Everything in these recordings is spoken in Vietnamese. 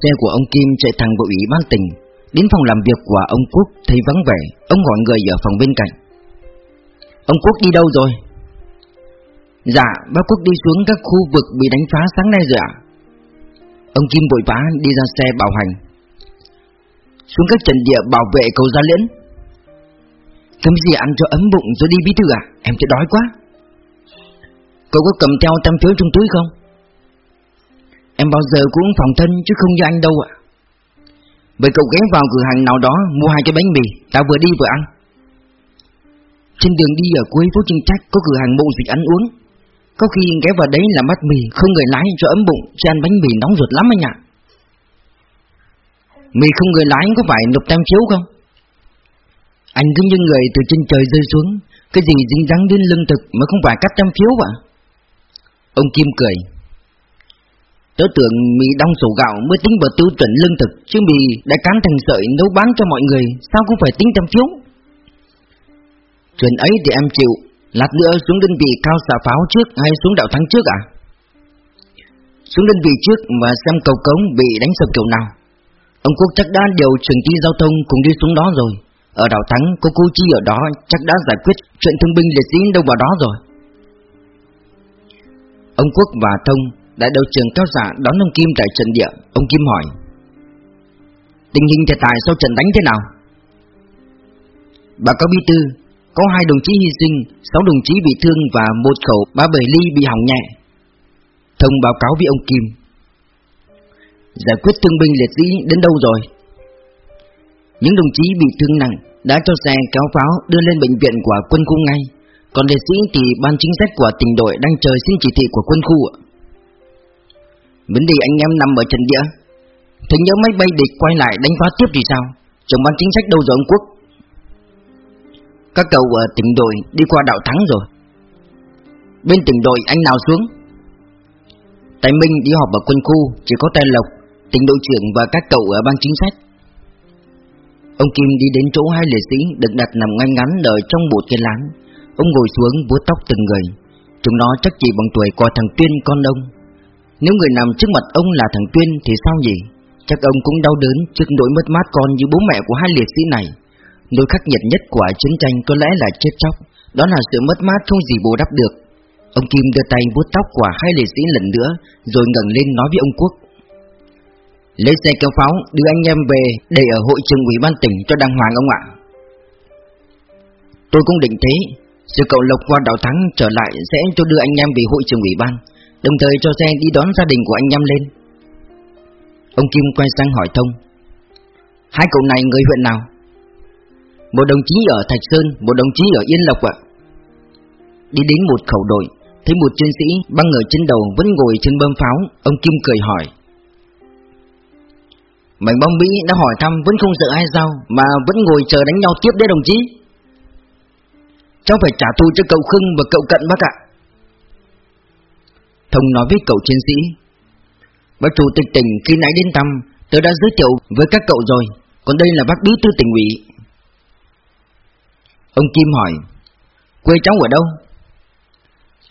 Xe của ông Kim chạy thẳng vào ủy ban tỉnh Đến phòng làm việc của ông Quốc thấy vắng vẻ Ông gọi người ở phòng bên cạnh Ông Quốc đi đâu rồi? Dạ, bác Quốc đi xuống các khu vực bị đánh phá sáng nay rồi ạ Ông Kim vội vã đi ra xe bảo hành Xuống các trận địa bảo vệ cầu Gia Liễn Cầm gì ăn cho ấm bụng rồi đi bí thư à? Em sẽ đói quá Cậu có cầm theo tam phiếu trong túi không? Em bao giờ cũng phòng thân chứ không như anh đâu ạ. Vậy cậu ghé vào cửa hàng nào đó, Mua hai cái bánh mì Tao vừa đi vừa ăn. Trên đường đi ở cuối phố Trinh Trách Có cửa hàng bộ dịch ăn uống. Có khi ghé vào đấy là mắt mì, Không người lái cho ấm bụng Chứ ăn bánh mì nóng ruột lắm anh ạ. Mì không người lái có phải nộp tam phiếu không? Anh cứ như người từ trên trời rơi xuống, Cái gì dính dáng đến lương thực Mà không phải cắt tam phiếu à Ông Kim cười. Tớ tưởng mì đong sổ gạo mới tính vào tiêu chuẩn lương thực, Chứ mì đã cán thành sợi nấu bán cho mọi người, Sao cũng phải tính trăm phiếu Chuyện ấy thì em chịu. Lát nữa xuống đơn vị cao xà pháo trước hay xuống đạo thắng trước à Xuống đơn vị trước và xem cầu cống bị đánh sập kiểu nào. Ông Quốc chắc đã điều trường ty giao thông cùng đi xuống đó rồi. Ở đảo Thắng có cô Chi ở đó, chắc đã giải quyết chuyện thương binh liệt sĩ đâu vào đó rồi. Ông Quốc và Thông Đại đội trưởng cao giả đón ông Kim tại trận địa. Ông Kim hỏi, Tình hình thiệt hại sau trận đánh thế nào? Bà có bí thư Có hai đồng chí hy sinh, Sáu đồng chí bị thương và một khẩu ba bể ly bị hỏng nhẹ. Thông báo cáo với ông Kim. Giải quyết thương binh liệt sĩ đến đâu rồi? Những đồng chí bị thương nặng đã cho xe kéo pháo đưa lên bệnh viện của quân khu ngay. Còn liệt sĩ thì ban chính sách của tỉnh đội đang chờ xin chỉ thị của quân khu ạ. Vấn đề anh em nằm ở trận địa. Thế nhớ máy bay địch quay lại đánh phá tiếp thì sao? Trưởng ban chính sách đâu rồi ông Quốc? Các cậu ở tỉnh đội đi qua đảo Thắng rồi. Bên tỉnh đội anh nào xuống? Tài Minh đi họp ở quân khu, Chỉ có Tài Lộc, Tỉnh đội trưởng và các cậu ở ban chính sách. Ông Kim đi đến chỗ hai liệt sĩ Được đặt nằm ngay ngắn đợi trong bộ cái láng. Ông ngồi xuống vuốt tóc từng người. Chúng nó chắc chỉ bằng tuổi của thằng Tuyên con ông nếu người nằm trước mặt ông là thằng Tuyên thì sao nhỉ? Chắc ông cũng đau đớn trước nỗi mất mát con như bố mẹ của hai liệt sĩ này. Nỗi khắc nghiệt nhất của chiến tranh có lẽ là chết chóc, đó là sự mất mát không gì bù đắp được. Ông Kim đưa tay vuốt tóc của hai liệt sĩ lần nữa, rồi ngẩng lên nói với ông Quốc. Lấy xe kéo pháo đưa anh em về để ở hội trường ủy ban tỉnh cho đàng hoàng ông ạ. Tôi cũng định thế, sự cậu Lộc qua đảo thắng trở lại sẽ cho đưa anh em về hội trường ủy ban. Đồng thời cho xe đi đón gia đình của anh nhâm lên. Ông Kim quay sang hỏi Thông. Hai cậu này người huyện nào? Một đồng chí ở Thạch Sơn, Một đồng chí ở Yên Lộc ạ. Đi đến một khẩu đội, Thấy một chiến sĩ băng ở trên đầu Vẫn ngồi trên bơm pháo, Ông Kim cười hỏi. Mảnh bom Mỹ đã hỏi thăm Vẫn không sợ ai sao Mà vẫn ngồi chờ đánh nhau tiếp đấy đồng chí? Cháu phải trả thù cho cậu Khưng và cậu Cận bác ạ. Thông nói với cậu chiến sĩ. Bác chủ tịch tỉnh khi nãy đến thăm Tôi đã giới thiệu với các cậu rồi Còn đây là bác bí thư tỉnh ủy. Ông Kim hỏi Quê cháu ở đâu?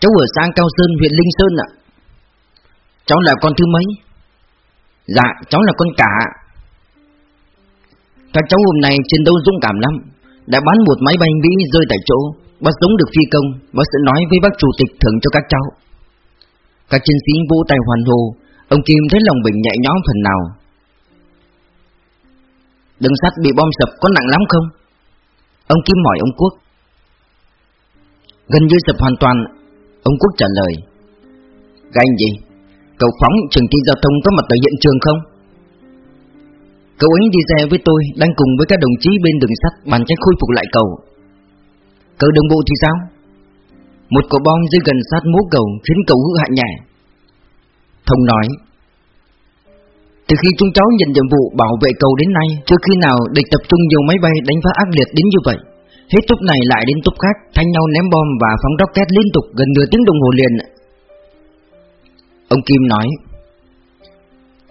Cháu ở xã Cao Sơn, huyện Linh Sơn ạ. Cháu là con thứ mấy? Dạ, cháu là con cả Các cháu hôm nay chiến đấu dũng cảm lắm Đã bắn một máy bay Mỹ rơi tại chỗ Bác sống được phi công Bác sẽ nói với bác chủ tịch thưởng cho các cháu các chiến sĩ vỗ tay hoàn hồ Ông Kim thấy lòng bình nhẹ nhõm phần nào Đường sắt bị bom sập có nặng lắm không? Ông Kim hỏi ông Quốc Gần như sập hoàn toàn, Ông Quốc trả lời Ganh gì? Cậu phóng trường thi giao thông có mặt ở hiện trường không? Cậu ấy đi xe với tôi, Đang cùng với các đồng chí bên đường sắt Bàn cách khôi phục lại cầu Cậu đường bộ thì sao? Một quả bom rơi gần sát mố cầu khiến cầu hư hại nhẹ. Thông nói, Từ khi chúng cháu nhận nhiệm vụ bảo vệ cầu đến nay, Chưa khi nào địch tập trung nhiều máy bay đánh phá ác liệt đến như vậy. Hết túc này lại đến túc khác Thanh nhau ném bom và phóng rocket liên tục gần nửa tiếng đồng hồ liền. Ông Kim nói,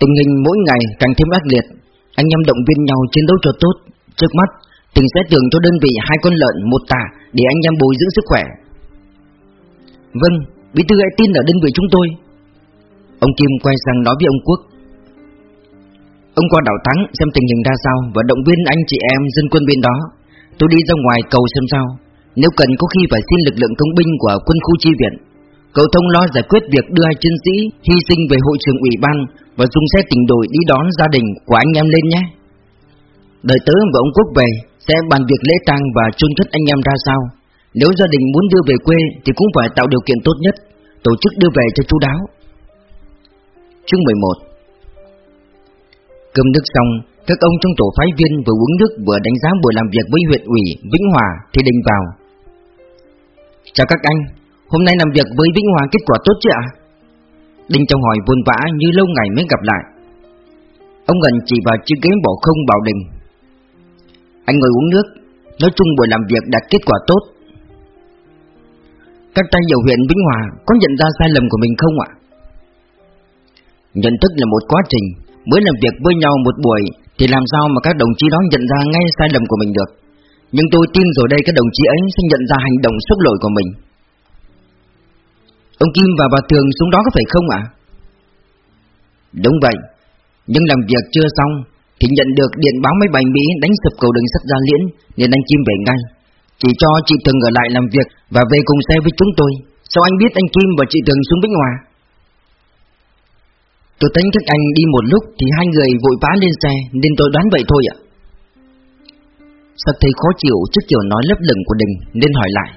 Tình hình mỗi ngày càng thêm ác liệt. Anh em động viên nhau chiến đấu cho tốt. Trước mắt Tỉnh sẽ tưởng cho đơn vị hai con lợn một tà Để anh em bồi dưỡng sức khỏe. Vâng, bí thư hãy tin ở đơn vị chúng tôi. Ông Kim quay sang nói với ông Quốc. Ông qua đảo Thắng xem tình hình ra sao Và động viên anh chị em dân quân bên đó. Tôi đi ra ngoài cầu xem sao. Nếu cần có khi phải xin lực lượng công binh của quân khu chi viện. Cầu thông lo giải quyết việc đưa hai chiến sĩ hy sinh về hội trường ủy ban Và dùng xe tỉnh đội đi đón gia đình của anh em lên nhé. Đợi tớ và ông Quốc về Sẽ bàn việc lễ tang và chôn cất anh em ra sao. Nếu gia đình muốn đưa về quê Thì cũng phải tạo điều kiện tốt nhất, Tổ chức đưa về cho chú đáo. Chương 11 Cơm nước xong, Các ông trong tổ phái viên vừa uống nước vừa đánh giá buổi làm việc với huyện ủy Vĩnh Hòa thì đình vào. Chào các anh, Hôm nay làm việc với Vĩnh Hòa kết quả tốt chứ ạ? Đinh trong hỏi vôn vã như lâu ngày mới gặp lại. Ông gần chỉ vào chiếc ghế bỏ không bảo đình. Anh ngồi uống nước, Nói chung buổi làm việc đạt kết quả tốt. Các tay dầu huyện Vĩnh Hòa có nhận ra sai lầm của mình không ạ? Nhận thức là một quá trình. Mới làm việc với nhau một buổi, Thì làm sao mà các đồng chí đó nhận ra ngay sai lầm của mình được? Nhưng tôi tin rồi đây, các đồng chí ấy sẽ nhận ra hành động xúc lỗi của mình. Ông Kim và bà Thường xuống đó có phải không ạ? Đúng vậy. Nhưng làm việc chưa xong, Thì nhận được điện báo máy bay Mỹ đánh sập cầu đường sắt Gia Liễn, Nên anh Kim về ngay. Chỉ cho chị Thường ở lại làm việc Và về cùng xe với chúng tôi Sao anh biết anh Kim và chị Thường xuống Vĩnh Hòa? Tôi tính các anh đi một lúc Thì hai người vội vã lên xe Nên tôi đoán vậy thôi ạ Sắp thấy khó chịu trước kiểu nói lấp lửng của Đình Nên hỏi lại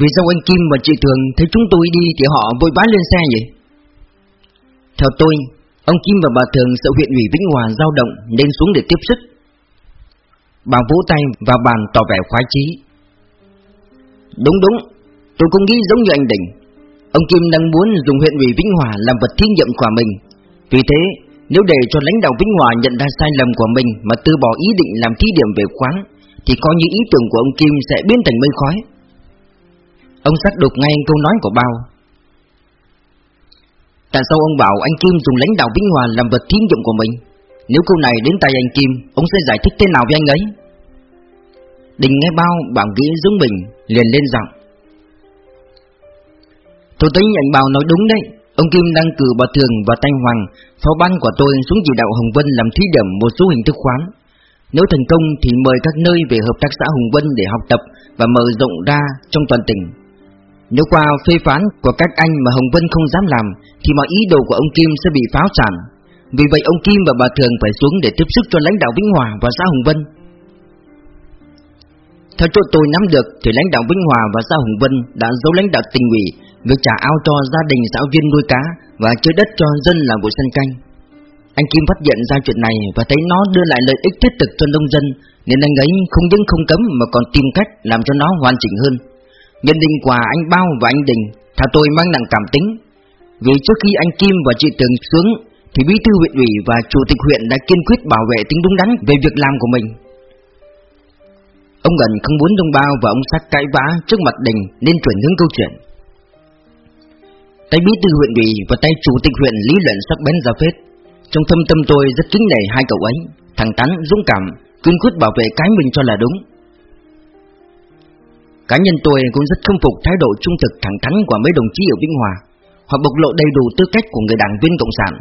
vì sao anh Kim và chị Thường thấy chúng tôi đi thì họ vội vã lên xe vậy? Theo tôi, ông Kim và bà Thường sợ huyện ủy Vĩnh Hòa dao động nên xuống để tiếp sức. Bà vỗ tay và bàn tỏ vẻ khoái chí. Đúng đúng, tôi cũng nghĩ giống như anh Đình. Ông Kim đang muốn dùng huyện ủy Vĩnh Hòa làm vật thí nghiệm của mình. Vì thế, nếu để cho lãnh đạo Vĩnh Hòa nhận ra sai lầm của mình mà từ bỏ ý định làm thí điểm về khoáng thì coi như ý tưởng của ông Kim sẽ biến thành mây khói. Ông xác đục ngay câu nói của bao Tại sao ông bảo anh Kim dùng lãnh đạo Vĩnh Hòa làm vật thí nghiệm của mình nếu câu này đến tay anh Kim, Ông sẽ giải thích thế nào với anh ấy? Đình nghe bao, bảo nghĩ giống mình Liền lên giọng. Tôi thấy anh Bảo nói đúng đấy. Ông Kim đang cử bà Thường và Thanh Hoàng, Phó ban của tôi xuống chỉ đạo Hồng Vân làm thí điểm một số hình thức khoán. Nếu thành công thì mời các nơi về hợp tác xã Hồng Vân để học tập Và mở rộng ra trong toàn tỉnh. Nếu qua phê phán của các anh mà Hồng Vân không dám làm, Thì mọi ý đồ của ông Kim sẽ bị pháo sản. Vì vậy ông Kim và bà Thường phải xuống để tiếp sức cho lãnh đạo Vĩnh Hòa và xã Hồng Vân. Theo chỗ tôi nắm được thì lãnh đạo Vĩnh Hòa và xã Hồng Vân đã giấu lãnh đạo tình ủy Việc trả ao cho gia đình giáo viên nuôi cá và chơi đất cho dân là vụ sân canh. Anh Kim phát hiện ra chuyện này và thấy nó đưa lại lợi ích thiết thực cho nông dân, Nên anh ấy không những không cấm mà còn tìm cách làm cho nó hoàn chỉnh hơn. Nhân định quà anh Bao và anh Đình, Thà tôi mang nặng cảm tính, Vì trước khi anh Kim và chị Tường xuống thì bí thư huyện ủy và chủ tịch huyện đã kiên quyết bảo vệ tính đúng đắn về việc làm của mình. Ông gần không muốn đông bao và ông sắc cãi vã trước mặt đình nên chuyển hướng câu chuyện. Tay bí thư huyện ủy và tay chủ tịch huyện lý luận sắc bén ra phết. Trong thâm tâm tôi rất kính nể hai cậu ấy Thẳng thắn dũng cảm, kiên quyết bảo vệ cái mình cho là đúng. Cá nhân tôi cũng rất khâm phục thái độ trung thực thẳng thắn của mấy đồng chí ở Vĩnh Hòa. Họ bộc lộ đầy đủ tư cách của người đảng viên Cộng sản.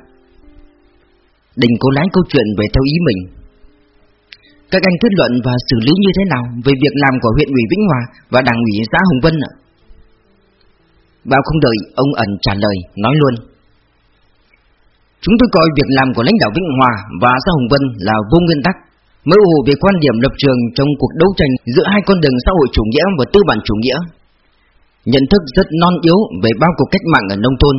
Đình cố lái câu chuyện về theo ý mình Các anh kết luận và xử lý như thế nào về việc làm của huyện ủy Vĩnh Hòa và đảng ủy xã Hồng Vân ạ? Bao không đợi ông ẩn trả lời, nói luôn Chúng tôi coi việc làm của lãnh đạo Vĩnh Hòa và xã Hồng Vân là vô nguyên tắc mơ hồ về quan điểm lập trường trong cuộc đấu tranh giữa hai con đường xã hội chủ nghĩa và tư bản chủ nghĩa. Nhận thức rất non yếu về bao cuộc cách mạng ở nông thôn.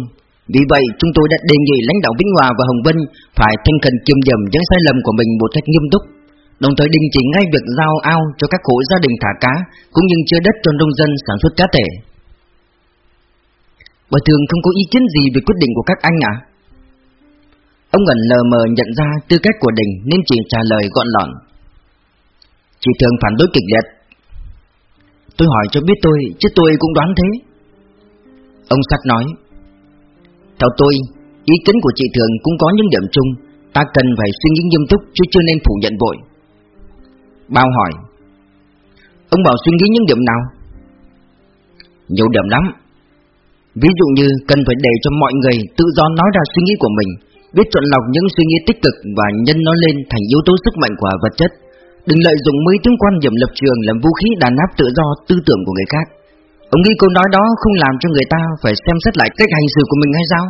Vì vậy, chúng tôi đã đề nghị lãnh đạo Vĩnh Hòa và Hồng Vân phải thanh cần kiềm điểm những sai lầm của mình một cách nghiêm túc, đồng thời đình chỉ ngay việc giao ao cho các hộ gia đình thả cá, cũng như chia đất cho nông dân sản xuất cá thể. Bà thường không có ý kiến gì về quyết định của các anh à? Ông ẩn lờ mờ nhận ra tư cách của Đình nên chỉ trả lời gọn lọn. Chị thường phản đối kịch liệt. Tôi hỏi cho biết tôi, chứ tôi cũng đoán thế. Ông Sắt nói. Theo tôi, ý kiến của chị Thường cũng có những điểm chung, ta cần phải suy nghĩ nghiêm túc chứ chưa nên phủ nhận vội. Bao hỏi. Ông bảo suy nghĩ những điểm nào? Nhiều điểm lắm. Ví dụ như cần phải để cho mọi người tự do nói ra suy nghĩ của mình biết chọn lọc những suy nghĩ tích cực và nhân nó lên thành yếu tố sức mạnh của vật chất. Đừng lợi dụng mấy tiếng quan điểm lập trường làm vũ khí đàn áp tự do tư tưởng của người khác. Ông nghĩ câu nói đó không làm cho người ta phải xem xét lại cách hành xử của mình hay sao?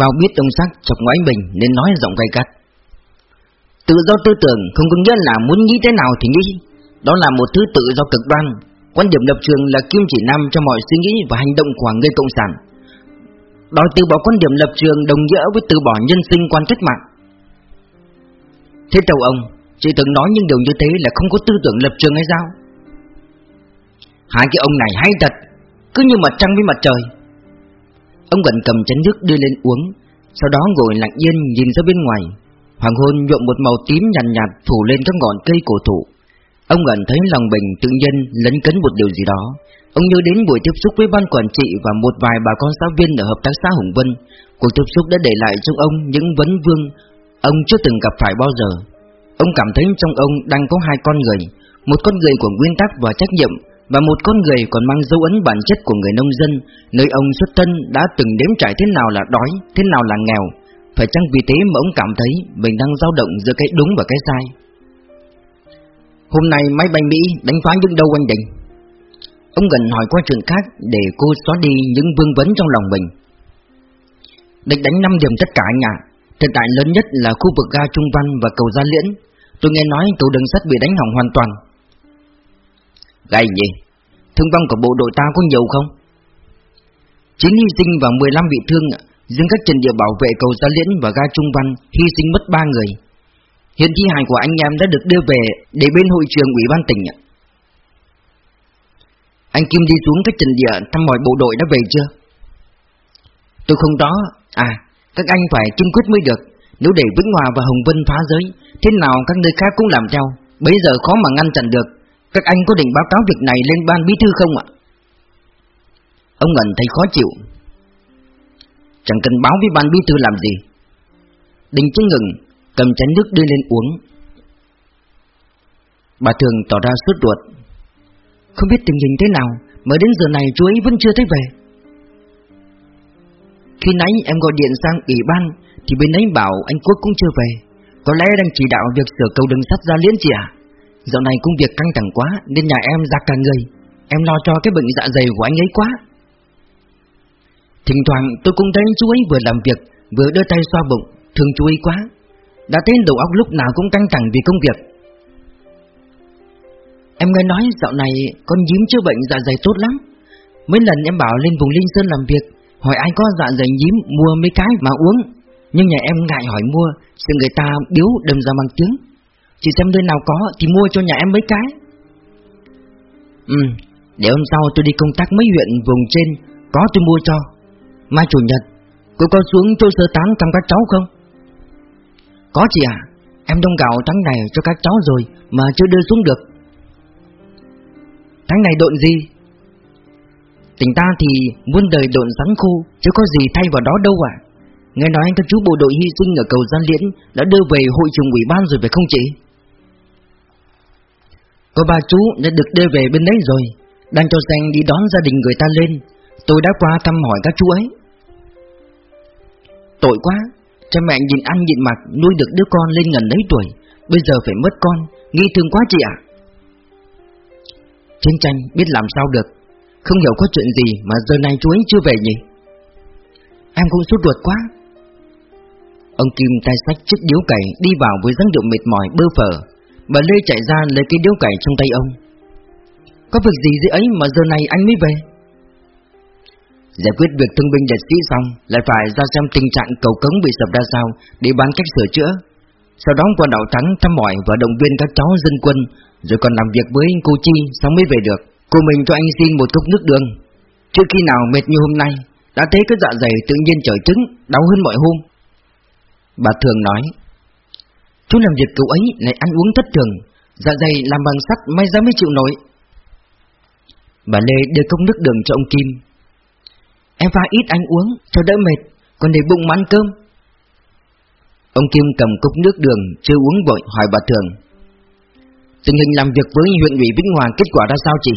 Bao biết ông sắc chọc ngoái mình nên nói giọng gay gắt. Tự do tư tưởng không có nghĩa là muốn nghĩ thế nào thì nghĩ. Đó là một thứ tự do cực đoan. Quan điểm lập trường là kim chỉ nam cho mọi suy nghĩ và hành động của người cộng sản. Đòi từ bỏ quan điểm lập trường đồng nghĩa với từ bỏ nhân sinh quan cách mạng. Thế chào ông, chỉ từng nói những điều như thế là không có tư tưởng lập trường hay sao? Hai cái ông này hay thật, cứ như mặt trăng với mặt trời. Ông gần cầm chén nước đưa lên uống, sau đó ngồi lặng yên nhìn ra bên ngoài. Hoàng hôn nhuộm một màu tím nhàn nhạt, nhạt phủ lên các ngọn cây cổ thụ. Ông gần thấy lòng bình tự nhiên lấn cấn một điều gì đó. Ông nhớ đến buổi tiếp xúc với ban quản trị và một vài bà con giáo viên ở hợp tác xã Hùng Vân. Cuộc tiếp xúc đã để lại trong ông những vấn vương ông chưa từng gặp phải bao giờ. Ông cảm thấy trong ông đang có hai con người, một con người của nguyên tắc và trách nhiệm và một con người còn mang dấu ấn bản chất của người nông dân, nơi ông xuất thân đã từng đếm trải thế nào là đói, thế nào là nghèo. Phải chăng vì thế mà ông cảm thấy mình đang dao động giữa cái đúng và cái sai? Hôm nay máy bay Mỹ đánh phá những đâu anh Định? Ông gần hỏi qua trường khác để cô xóa đi những vương vấn trong lòng mình. Địch đánh 5 điểm tất cả anh ạ. Thực tại lớn nhất là khu vực ga Trung Văn và cầu Gia Liễn. Tôi nghe nói cầu đường sắt bị đánh hỏng hoàn toàn. Gay gì? Thương vong của bộ đội ta có nhiều không? Chiến hy sinh và 15 bị thương riêng các trận địa bảo vệ cầu Gia Liễn và ga Trung Văn hy sinh mất 3 người. Hiện thi hài của anh em đã được đưa về để bên hội trường ủy ban tỉnh. Anh Kim đi xuống các trận địa thăm mọi bộ đội đã về chưa? Tôi không đó. À, các anh phải kiên quyết mới được. Nếu để Vĩnh Hòa và Hồng Vân phá giới, thế nào các nơi khác cũng làm theo. Bây giờ khó mà ngăn chặn được. Các anh có định báo cáo việc này lên ban bí thư không ạ? Ông Ngân thấy khó chịu. Chẳng cần báo với ban bí thư làm gì. Đình chứ ngừng, cầm chén nước đưa lên uống. Bà thường tỏ ra suốt ruột. Không biết tình hình thế nào, mới đến giờ này chú ấy vẫn chưa thấy về. Khi nãy em gọi điện sang ủy ban, thì bên ấy bảo anh Quốc cũng chưa về. Có lẽ đang chỉ đạo việc sửa cầu đường sắt ra liễn chị à? Dạo này công việc căng thẳng quá, Nên nhà em ra cả người. Em lo cho cái bệnh dạ dày của anh ấy quá. Thỉnh thoảng tôi cũng thấy chú ấy vừa làm việc, Vừa đưa tay xoa bụng, Thương chú ấy quá. Đã thấy đầu óc lúc nào cũng căng thẳng vì công việc. Em nghe nói dạo này con nhím chữa bệnh dạ dày tốt lắm. Mấy lần em bảo lên vùng Linh Sơn làm việc, Hỏi ai có dạ dày nhím mua mấy cái mà uống. Nhưng nhà em ngại hỏi mua, Sợ người ta biếu đâm ra mang tiếng. Chị xem nơi nào có thì mua cho nhà em mấy cái. Ừ Để hôm sau tôi đi công tác mấy huyện, vùng trên, Có tôi mua cho. Mai chủ nhật, Cô có xuống chỗ sơ tán thăm các cháu không? Có chị à Em đông gạo tháng này cho các cháu rồi Mà chưa đưa xuống được. Tháng này độn gì? Tỉnh ta thì muôn đời độn sáng khô Chứ có gì thay vào đó đâu à Nghe nói các chú bộ đội hy sinh ở cầu Gian Liễn Đã đưa về hội trường ủy ban rồi phải không chị? Có ba chú đã được đưa về bên đấy rồi, Đang cho danh đi đón gia đình người ta lên. Tôi đã qua thăm hỏi các chú ấy. Tội quá, Cha mẹ nhìn ăn nhịn mặt Nuôi được đứa con lên gần đấy tuổi, Bây giờ phải mất con, Nghi thương quá chị ạ. Chiến tranh biết làm sao được, Không hiểu có chuyện gì mà giờ này chú ấy chưa về nhỉ? Em cũng sốt ruột quá. Ông Kim tay sách chiếc điếu cày Đi vào với dáng điệu mệt mỏi bơ phở Bà Lê chạy ra lấy cái điếu cày trong tay ông. Có việc gì gì ấy mà giờ này anh mới về? Giải quyết việc thương binh liệt sĩ xong, Lại phải ra xem tình trạng cầu cống bị sập ra sao Để bán cách sửa chữa. Sau đó còn đảo Thắng thăm mỏi và động viên các cháu dân quân, Rồi còn làm việc với cô Chi Xong mới về được. Cô mình cho anh xin một cốc nước đường. Trước khi nào mệt như hôm nay, Đã thấy cái dạ dày tự nhiên trở trứng, Đau hơn mọi hôm. Bà thường nói Chú làm việc cậu ấy lại ăn uống thất thường. Dạ dày làm bằng sắt may ra mới chịu nổi. Bà Lê đưa cốc nước đường cho ông Kim. Em pha ít anh uống, cho đỡ mệt, Còn để bụng mà ăn cơm. Ông Kim cầm cốc nước đường, Chưa uống vội, hỏi bà Thường. Tình hình làm việc với huyện ủy Vĩnh Hòa Kết quả ra sao chị?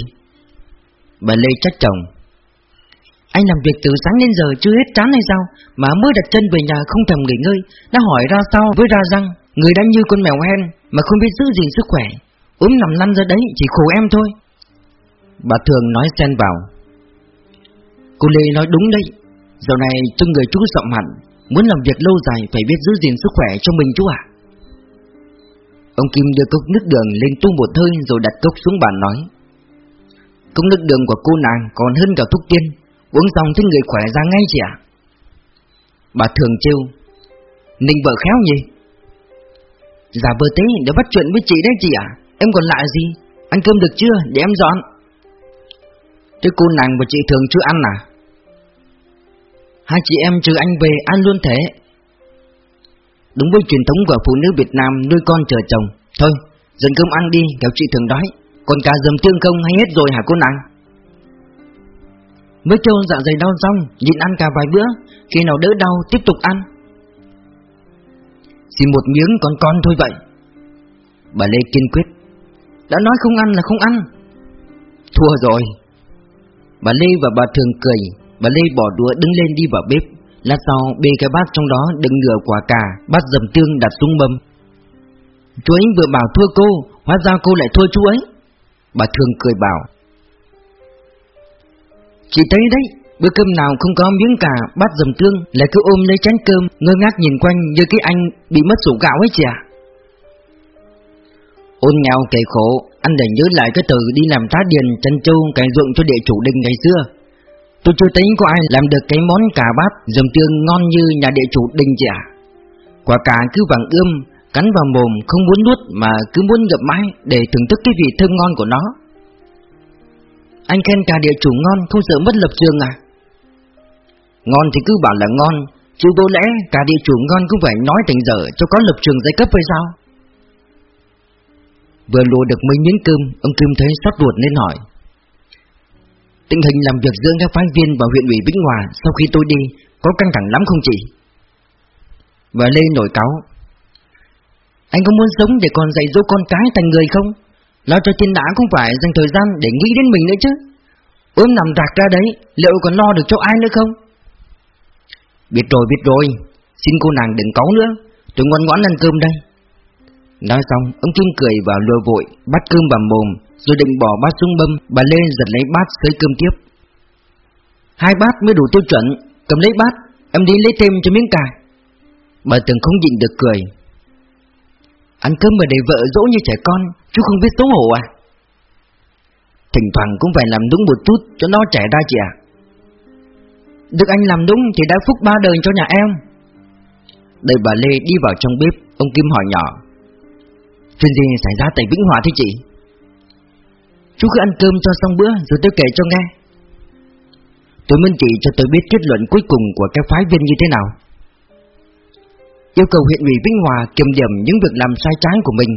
Bà Lê trách chồng. Anh làm việc từ sáng đến giờ, chưa hết chán hay sao? Mà mới đặt chân về nhà không thèm nghỉ ngơi, Đã hỏi ra sao với ra răng? Người đang như con mèo hen Mà không biết giữ gìn sức khỏe ốm nằm lăn ra đấy chỉ khổ em thôi. Bà thường nói xen vào. Cô Lê nói đúng đấy, dạo này cho người chú sậm hẳn, Muốn làm việc lâu dài phải biết giữ gìn sức khỏe cho mình chú ạ. Ông Kim đưa cốc nước đường lên tu một hơi rồi đặt cốc xuống bàn nói. Cốc nước đường của cô nàng còn hơn cả thuốc tiên, Uống xong thấy người khỏe ra ngay chị ạ. Bà thường trêu, Ninh vợ khéo nhỉ? Giả vờ thế để bắt chuyện với chị đấy chị ạ. Em còn lạ gì? Ăn cơm được chưa? Để em dọn. Thế cô nàng và chị thường chưa ăn à? Hai chị em trừ anh về ăn luôn thế. Đúng với truyền thống của phụ nữ Việt Nam nuôi con chờ chồng. Thôi, dần cơm ăn đi, kéo chị thường đói. Còn cả dầm tương công hay hết rồi hả cô nàng? Mới kêu dạ dày đau xong, nhịn ăn cả vài bữa. Khi nào đỡ đau, tiếp tục ăn chỉ một miếng còn con thôi vậy. Bà Lê kiên quyết. Đã nói không ăn là không ăn. Thua rồi. Bà Lê và bà Thường cười. Bà Lê bỏ đũa đứng lên đi vào bếp. Lát sau, bê cái bát trong đó, đựng nửa quả cà, Bát dầm tương đặt xuống mâm. Chú ấy vừa bảo thua cô, Hóa ra cô lại thua chú ấy. Bà Thường cười bảo, Chị thấy đấy Bữa cơm nào không có miếng cà, bát dầm tương, Lại cứ ôm lấy chén cơm, Ngơ ngác nhìn quanh như cái anh bị mất sổ gạo ấy chị à Ôn nghèo kể khổ, Anh để nhớ lại cái từ đi làm tá điền chân châu cày ruộng cho địa chủ đình ngày xưa. Tôi chưa thấy có ai làm được cái món cà bát, dầm tương ngon như nhà địa chủ đình chị à Quả cà cứ vàng ươm, Cắn vào mồm, không muốn nuốt mà cứ muốn ngậm mãi Để thưởng thức cái vị thơm ngon của nó. Anh khen cà địa chủ ngon không sợ mất lập trường à? Ngon thì cứ bảo là ngon, Chứ vô lẽ cả địa chủ ngon cũng phải nói thành dở cho có lập trường giai cấp hay sao? Vừa lùa được mấy miếng cơm, Ông Kim thấy sắp ruột nên hỏi. Tình hình làm việc giữa các phái viên và huyện ủy Vĩnh Hòa Sau khi tôi đi Có căng thẳng lắm không chị? Và Lê nổi cáo. Anh có muốn sống để còn dạy dỗ con cái thành người không? Lo cho thiên đã cũng phải dành thời gian để nghĩ đến mình nữa chứ. Ôm nằm rạc ra đấy, Liệu còn lo được cho ai nữa không? Biết rồi biết rồi. Xin cô nàng đừng cáu nữa. Tôi ngoan ngoãn ăn cơm đây. Nói xong, ông Kim cười vào lừa vội Bắt cơm vào mồm, Rồi định bỏ bát xuống bâm Bà Lê giật lấy bát xới cơm tiếp. Hai bát mới đủ tiêu chuẩn. Cầm lấy bát, Em đi lấy thêm cho miếng cà. Bà từng không nhịn được cười. Ăn cơm mà để vợ dỗ như trẻ con, Chú không biết xấu hổ à? Thỉnh thoảng cũng phải làm đúng một chút Cho nó trẻ ra chị à được anh làm đúng thì đã phúc ba đời cho nhà em. Đợi bà Lê đi vào trong bếp Ông Kim hỏi nhỏ. Chuyện gì xảy ra tại Vĩnh Hòa thế chị? Chú cứ ăn cơm cho xong bữa Rồi tôi kể cho nghe. Tôi muốn chị cho tôi biết kết luận cuối cùng Của các phái viên như thế nào. Yêu cầu huyện ủy Vĩnh Hòa Kiểm điểm những việc làm sai trái của mình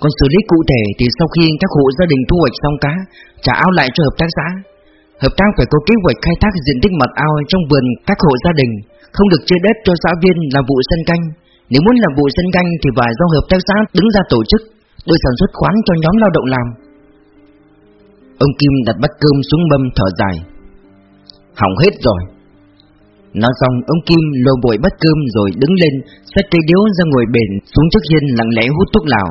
Còn xử lý cụ thể thì sau khi các hộ gia đình thu hoạch xong cá Trả ao lại cho hợp tác xã Hợp tác phải có kế hoạch khai thác diện tích mật ao trong vườn các hộ gia đình, Không được chia đất cho xã viên làm vụ sân canh. Nếu muốn làm vụ sân canh thì phải do hợp tác xã đứng ra tổ chức, Đưa sản xuất khoán cho nhóm lao động làm. Ông Kim đặt bát cơm xuống mâm thở dài. Hỏng hết rồi. Nói xong, ông Kim lô bội bát cơm rồi đứng lên, Xách cây điếu ra ngồi bền xuống trước hiên lặng lẽ hút thuốc lào.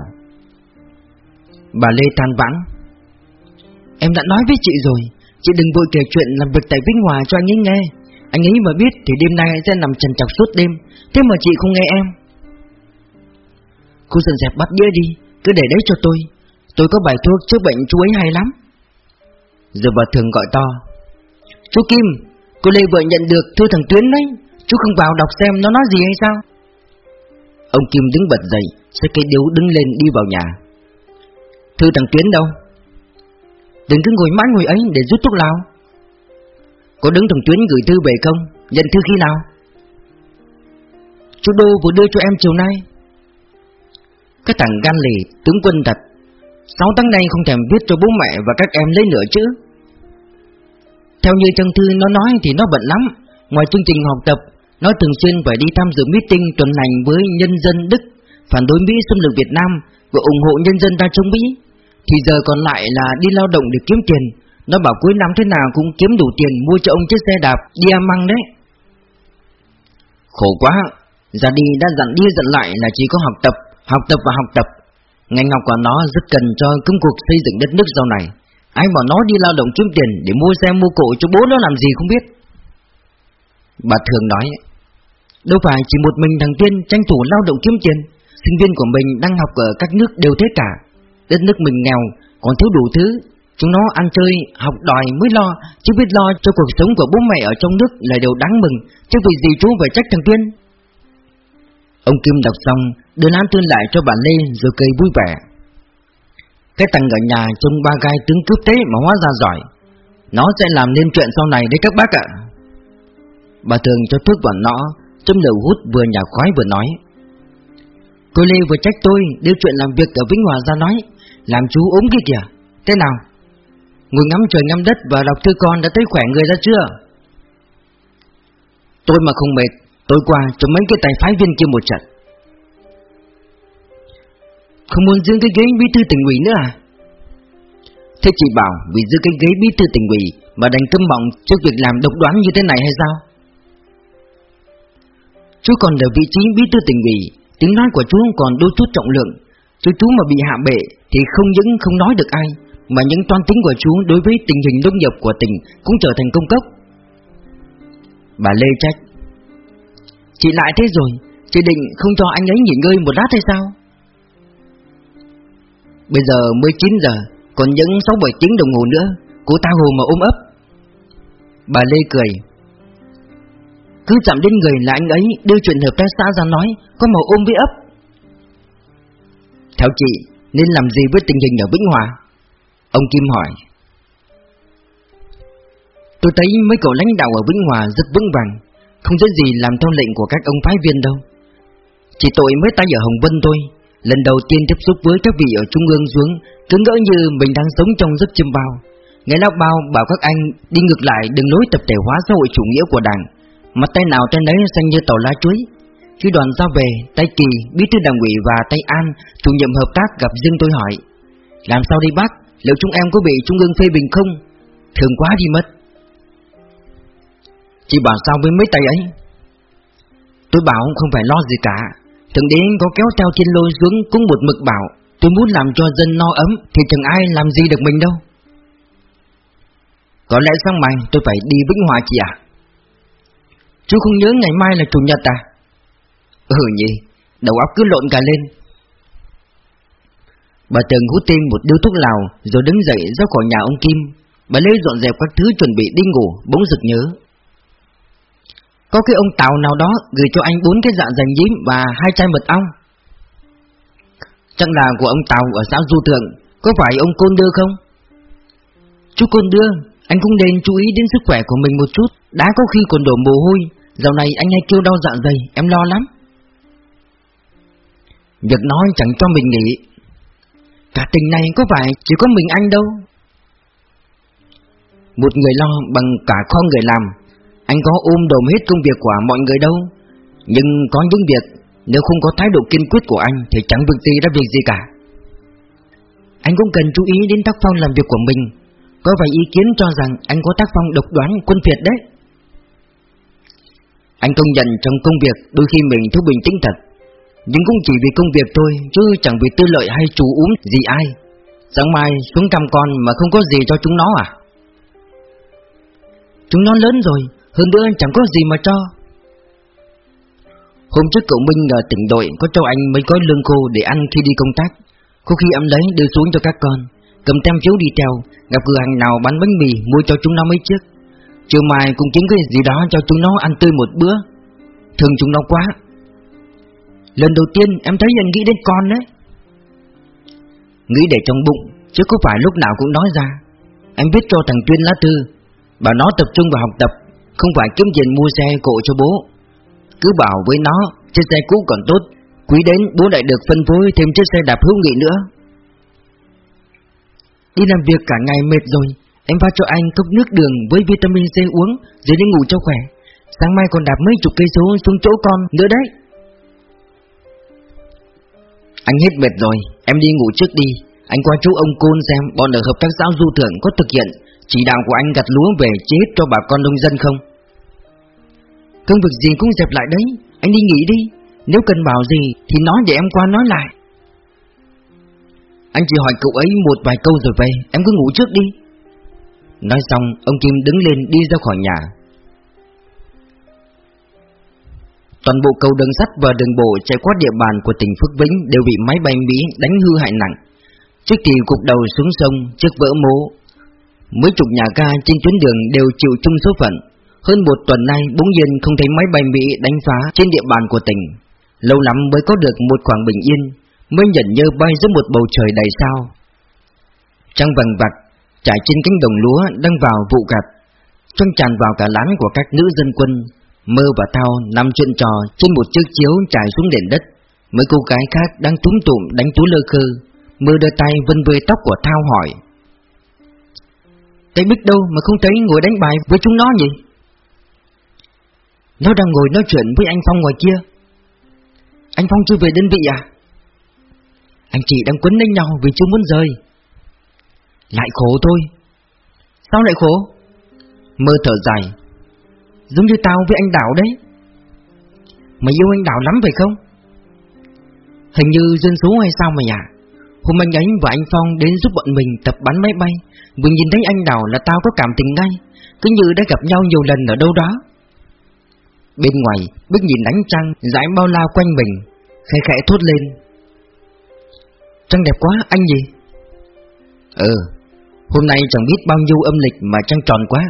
Bà Lê than vãn. Em đã nói với chị rồi Chị đừng vội kể chuyện làm việc tại Vinh Hòa cho anh ấy nghe. Anh ấy mà biết thì đêm nay sẽ nằm trần chọc suốt đêm. Thế mà chị không nghe em. Cô dần dẹp bắt đĩa đi, Cứ để đấy cho tôi. Tôi có bài thuốc chữa bệnh chú ấy hay lắm. Giờ bà thường gọi to. Chú Kim, Cô Lê vừa nhận được thư thằng Tuyến đấy. Chú không vào đọc xem nó nói gì hay sao? Ông Kim đứng bật dậy, Sẽ cây điếu đứng lên đi vào nhà. Thư thằng Tuyến đâu? Đừng cứ ngồi mãi ngồi ấy để rút thuốc lao Có đứng thằng Tuyến gửi thư về không? Nhận thư khi nào? Chú Đô vừa đưa cho em chiều nay. Cái thằng gan lì, tướng quân thật. Sáu tháng nay không thèm viết cho bố mẹ và các em lấy nữa chứ. Theo như trong thư nó nói thì nó bận lắm. Ngoài chương trình học tập Nó thường xuyên phải đi tham dự meeting tuần hành với nhân dân Đức Phản đối Mỹ xâm lược Việt Nam Và ủng hộ nhân dân ta chống Mỹ. Thì giờ còn lại là đi lao động để kiếm tiền. Nó bảo cuối năm thế nào cũng kiếm đủ tiền mua cho ông chiếc xe đạp đi măng đấy. Khổ quá. Gia đi đã dặn đi dặn lại là chỉ có học tập Học tập và học tập. Ngành học của nó rất cần cho công cuộc xây dựng đất nước sau này. Ai bảo nó đi lao động kiếm tiền Để mua xe mua cổ cho bố nó làm gì không biết. Bà thường nói, Đâu phải chỉ một mình thằng Tiên tranh thủ lao động kiếm tiền. Sinh viên của mình đang học ở các nước đều thế cả. Đất nước mình nghèo Còn thiếu đủ thứ. Chúng nó ăn chơi, học đòi mới lo Chứ biết lo cho cuộc sống của bố mẹ ở trong nước là điều đáng mừng Chứ vì gì chú phải trách thằng Tiên Ông Kim đọc xong Đưa án tuyên lại cho bà Lê rồi cười vui vẻ. Cái thằng ở nhà trông ba gai tướng cướp tế mà hóa ra giỏi. Nó sẽ làm nên chuyện sau này đấy các bác ạ. Bà thường cho thuốc vào nó Châm lửa hút vừa nhả khói vừa nói. Cô Lê vừa trách tôi Đưa chuyện làm việc ở Vĩnh Hòa ra nói. Làm chú ốm kia kìa. Thế nào? Ngồi ngắm trời ngắm đất và đọc thư con đã thấy khỏe người ra chưa? Tôi mà không mệt, Tối qua cho mấy cái tài phái viên kia một trận. Không muốn giữ cái ghế bí thư tỉnh ủy nữa à? Thế chị bảo vì giữ cái ghế bí thư tỉnh ủy Mà đành câm mọng trước việc làm độc đoán như thế này hay sao? Chú còn ở vị trí bí thư tỉnh ủy, Tiếng nói của chú còn đôi chút trọng lượng. Chứ chú mà bị hạ bệ Thì không những không nói được ai, Mà những toan tính của chú đối với tình hình nông nghiệp của tỉnh Cũng trở thành công cốc. Bà Lê trách, Chị lại thế rồi, Chị định không cho anh ấy nghỉ ngơi một lát hay sao? Bây giờ mới 9 giờ, Còn những 6-7 tiếng đồng hồ nữa, Cô ta hồ mà ôm ấp. Bà Lê cười, cứ chạm đến người là anh ấy, đưa chuyện hợp tác xã ra nói, Có màu ôm với ấp theo chị, Nên làm gì với tình hình ở Vĩnh Hòa? Ông Kim hỏi. Tôi thấy mấy cậu lãnh đạo ở Vĩnh Hòa rất vững vàng, Không dễ gì làm theo lệnh của các ông phái viên đâu. Chỉ tội mới tay ở Hồng Vân thôi, Lần đầu tiên tiếp xúc với các vị ở Trung ương xuống, Cứ ngỡ như mình đang sống trong giấc chim bao. Nghe lão bao bảo các anh đi ngược lại đường lối tập thể hóa xã hội chủ nghĩa của đảng. Mặt tay nào tay nấy xanh như tàu lá chuối. Khi đoàn ra về Tay Kỳ, bí thư đảng ủy và tay An Chủ nhiệm hợp tác gặp Dương tôi hỏi Làm sao đi bác? Liệu chúng em có bị trung ương phê bình không? Thường quá đi mất. Chị bảo sao với mấy tay ấy? Tôi bảo không phải lo gì cả. Thượng đế có kéo theo trên lôi xuống cũng một mực bảo Tôi muốn làm cho dân no ấm Thì chẳng ai làm gì được mình đâu. Có lẽ sáng mai tôi phải đi Vĩnh Hòa chị à? Chú không nhớ ngày mai là chủ nhật à? Ừ nhỉ? Đầu óc cứ lộn cả lên. Bà Tường hút tên một điếu thuốc lào Rồi đứng dậy ra khỏi nhà ông Kim. Bà Lê dọn dẹp các thứ chuẩn bị đi ngủ, Bỗng rực nhớ. Có cái ông Tàu nào đó Gửi cho anh bốn cái dạ dành dím Và hai chai mật ong. Chắc là của ông Tàu ở xã Du Thượng, Có phải ông Côn Đưa không? Chú Côn Đưa, anh cũng nên chú ý đến sức khỏe của mình một chút. Đã có khi còn đổ mồ hôi, Dạo này anh hay kêu đau dạ dày, Em lo lắm. Việc nói chẳng cho mình nghĩ, Cả tình này có phải chỉ có mình anh đâu? Một người lo bằng cả kho người làm Anh có ôm đồm hết công việc của mọi người đâu. Nhưng có những việc Nếu không có thái độ kiên quyết của anh Thì chẳng việc ti ra việc gì cả. Anh cũng cần chú ý đến tác phong làm việc của mình. Có vài ý kiến cho rằng anh có tác phong độc đoán quân phiệt đấy. Anh công nhận trong công việc đôi khi mình thiếu bình tĩnh thật. Nhưng cũng chỉ vì công việc thôi, Chứ chẳng vì tư lợi hay chủ úm gì ai. Sáng mai xuống chăm con mà không có gì cho chúng nó à? Chúng nó lớn rồi, Hơn nữa chẳng có gì mà cho. Hôm trước cậu Minh ở tỉnh đội có cho anh mấy gói lương khô để ăn khi đi công tác. Có khi em lấy đưa xuống cho các con, Cầm tem phiếu đi theo, Gặp cửa hàng nào bán bánh mì Mua cho chúng nó mấy chiếc. Chiều mai cũng kiếm cái gì đó cho chúng nó ăn tươi một bữa. Thương chúng nó quá. Lần đầu tiên em thấy anh nghĩ đến con đấy Nghĩ để trong bụng, Chứ có phải lúc nào cũng nói ra. Anh biết cho thằng Tuyên lá thư. Bảo nó tập trung vào học tập, Không phải kiếm tiền mua xe cộ cho bố. Cứ bảo với nó, Chiếc xe cũ còn tốt, Quý đến bố lại được phân phối thêm chiếc xe đạp hữu nghị nữa. Đi làm việc cả ngày mệt rồi, Em pha cho anh cốc nước đường với vitamin C uống, Rồi đi ngủ cho khỏe. Sáng mai còn đạp mấy chục cây số xuống chỗ con nữa đấy. Anh hết mệt rồi Em đi ngủ trước đi Anh qua chú ông Côn xem bọn ở hợp tác xã du thượng có thực hiện chỉ đạo của anh gặt lúa về chết cho bà con nông dân không? Công việc gì cũng dẹp lại đấy, anh đi nghỉ đi. Nếu cần bảo gì thì nói để em qua nói lại. Anh chỉ hỏi cậu ấy một vài câu rồi về, em cứ ngủ trước đi. Nói xong, ông Kim đứng lên đi ra khỏi nhà. Toàn bộ cầu đường sắt và đường bộ chạy qua địa bàn của tỉnh Phước Vĩnh đều bị máy bay Mỹ đánh hư hại nặng. Trước thì cục đầu xuống sông, trước vỡ mố. Mấy chục nhà ga trên tuyến đường đều chịu chung số phận. Hơn một tuần nay bỗng nhiên không thấy máy bay Mỹ đánh phá trên địa bàn của tỉnh. Lâu lắm mới có được một khoảng bình yên, mới nhận như bay giữa một bầu trời đầy sao. Trăng vàng vặt, trải trên cánh đồng lúa đang vào vụ gặt, trăng tràn vào cả lán của các nữ dân quân. Mơ và Thao nằm chuyện trò trên một chiếc chiếu trải xuống nền đất. Mấy cô gái khác đang túm tụm đánh chú lơ khơ. Mơ đưa tay vân vơi tóc của Thao hỏi. Thấy biết đâu mà không thấy ngồi đánh bài với chúng nó nhỉ? Nó đang ngồi nói chuyện với anh Phong ngoài kia. Anh Phong chưa về đơn vị à? Anh chị đang quấn đánh nhau vì chưa muốn rời. Lại khổ thôi. Sao lại khổ? Mơ thở dài. Giống như tao với anh Đảo đấy. Mày yêu anh Đảo lắm phải không? Hình như dân số hay sao mày à? Hôm anh ấy và anh Phong đến giúp bọn mình tập bắn máy bay Vừa nhìn thấy anh đảo là tao có cảm tình ngay Cứ như đã gặp nhau nhiều lần ở đâu đó Bên ngoài, Bích nhìn ánh trăng dãi bao la quanh mình Khẽ khẽ thốt lên Trăng đẹp quá, anh gì? Ừ, hôm nay chẳng biết bao nhiêu âm lịch mà trăng tròn quá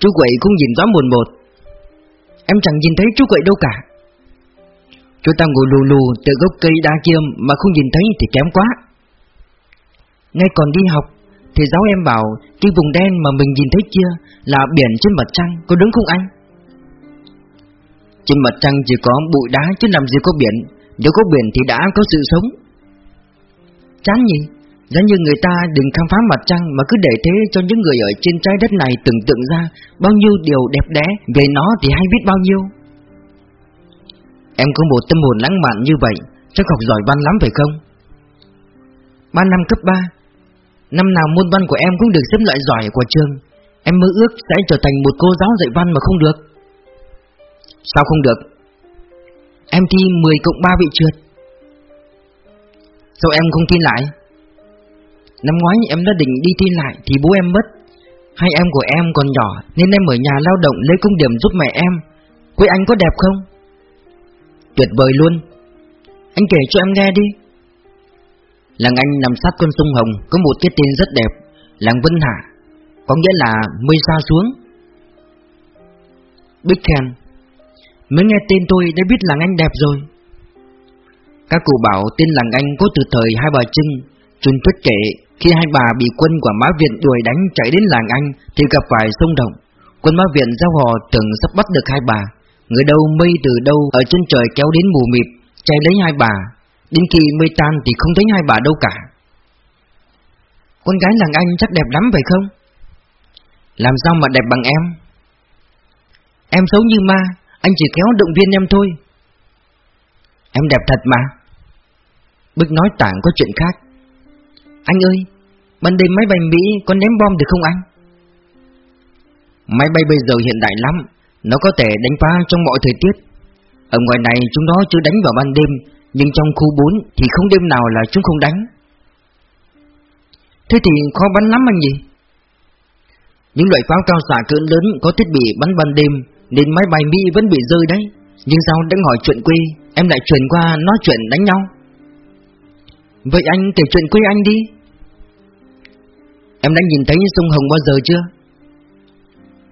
Chú quậy cũng nhìn rõ buồn một Em chẳng nhìn thấy chú quậy đâu cả. Chú ta ngồi lù lù từ gốc cây đa kiêm mà không nhìn thấy thì kém quá. Ngay còn đi học, Thì giáo em bảo Cái vùng đen mà mình nhìn thấy kia Là biển trên mặt trăng, Có đúng không anh? Trên mặt trăng chỉ có bụi đá chứ làm gì có biển, Nếu có biển thì đã có sự sống. Chán nhỉ? Giá như người ta đừng khám phá mặt trăng Mà cứ để thế cho những người ở trên trái đất này Tưởng tượng ra bao nhiêu điều đẹp đẽ, Về nó thì hay biết bao nhiêu. Em có một tâm hồn lãng mạn như vậy, Chắc học giỏi văn lắm phải không? Ba năm cấp 3 Năm nào môn văn của em cũng được xếp loại giỏi của trường. Em mơ ước sẽ trở thành một cô giáo dạy văn mà không được. Sao không được? Em thi 10 cộng 3 bị trượt. Sao em không thi lại? Năm ngoái em đã định đi thi lại thì bố em mất. Hai em của em còn nhỏ Nên em ở nhà lao động lấy công điểm giúp mẹ em. Quê anh có đẹp không? Tuyệt vời luôn. Anh kể cho em nghe đi. Làng Anh nằm sát con sông Hồng, Có một cái tên rất đẹp, Làng Vân Hạ, Có nghĩa là mây xa xuống. Bích khen, Mới nghe tên tôi đã biết làng Anh đẹp rồi. Các cụ bảo tên làng Anh có từ thời hai bà Trưng Truyền thuyết kể, Khi hai bà bị quân của Mã Viện đuổi đánh chạy đến làng Anh Thì gặp phải xung Động Quân Mã Viện giao hò tưởng sắp bắt được hai bà. Người đâu mây từ đâu ở trên trời kéo đến mù mịt Chạy lấy hai bà. Đến khi mây tan thì không thấy hai bà đâu cả. Con gái làng anh chắc đẹp lắm phải không? Làm sao mà đẹp bằng em? Em xấu như ma, Anh chỉ kéo động viên em thôi. Em đẹp thật mà. Bức nói tảng có chuyện khác. Anh ơi, Ban đêm máy bay Mỹ có ném bom được không anh? Máy bay bây giờ hiện đại lắm, Nó có thể đánh phá trong mọi thời tiết. Ở ngoài này chúng nó chưa đánh vào ban đêm, nhưng trong khu 4 thì không đêm nào là chúng không đánh. Thế thì khó bắn lắm anh nhỉ? Những loại pháo cao xạ cỡ lớn có thiết bị bắn ban đêm Nên máy bay Mỹ vẫn bị rơi đấy. Nhưng sao đang hỏi chuyện quê, Em lại chuyển qua nói chuyện đánh nhau? Vậy anh kể chuyện quê anh đi. Em đã nhìn thấy sông Hồng bao giờ chưa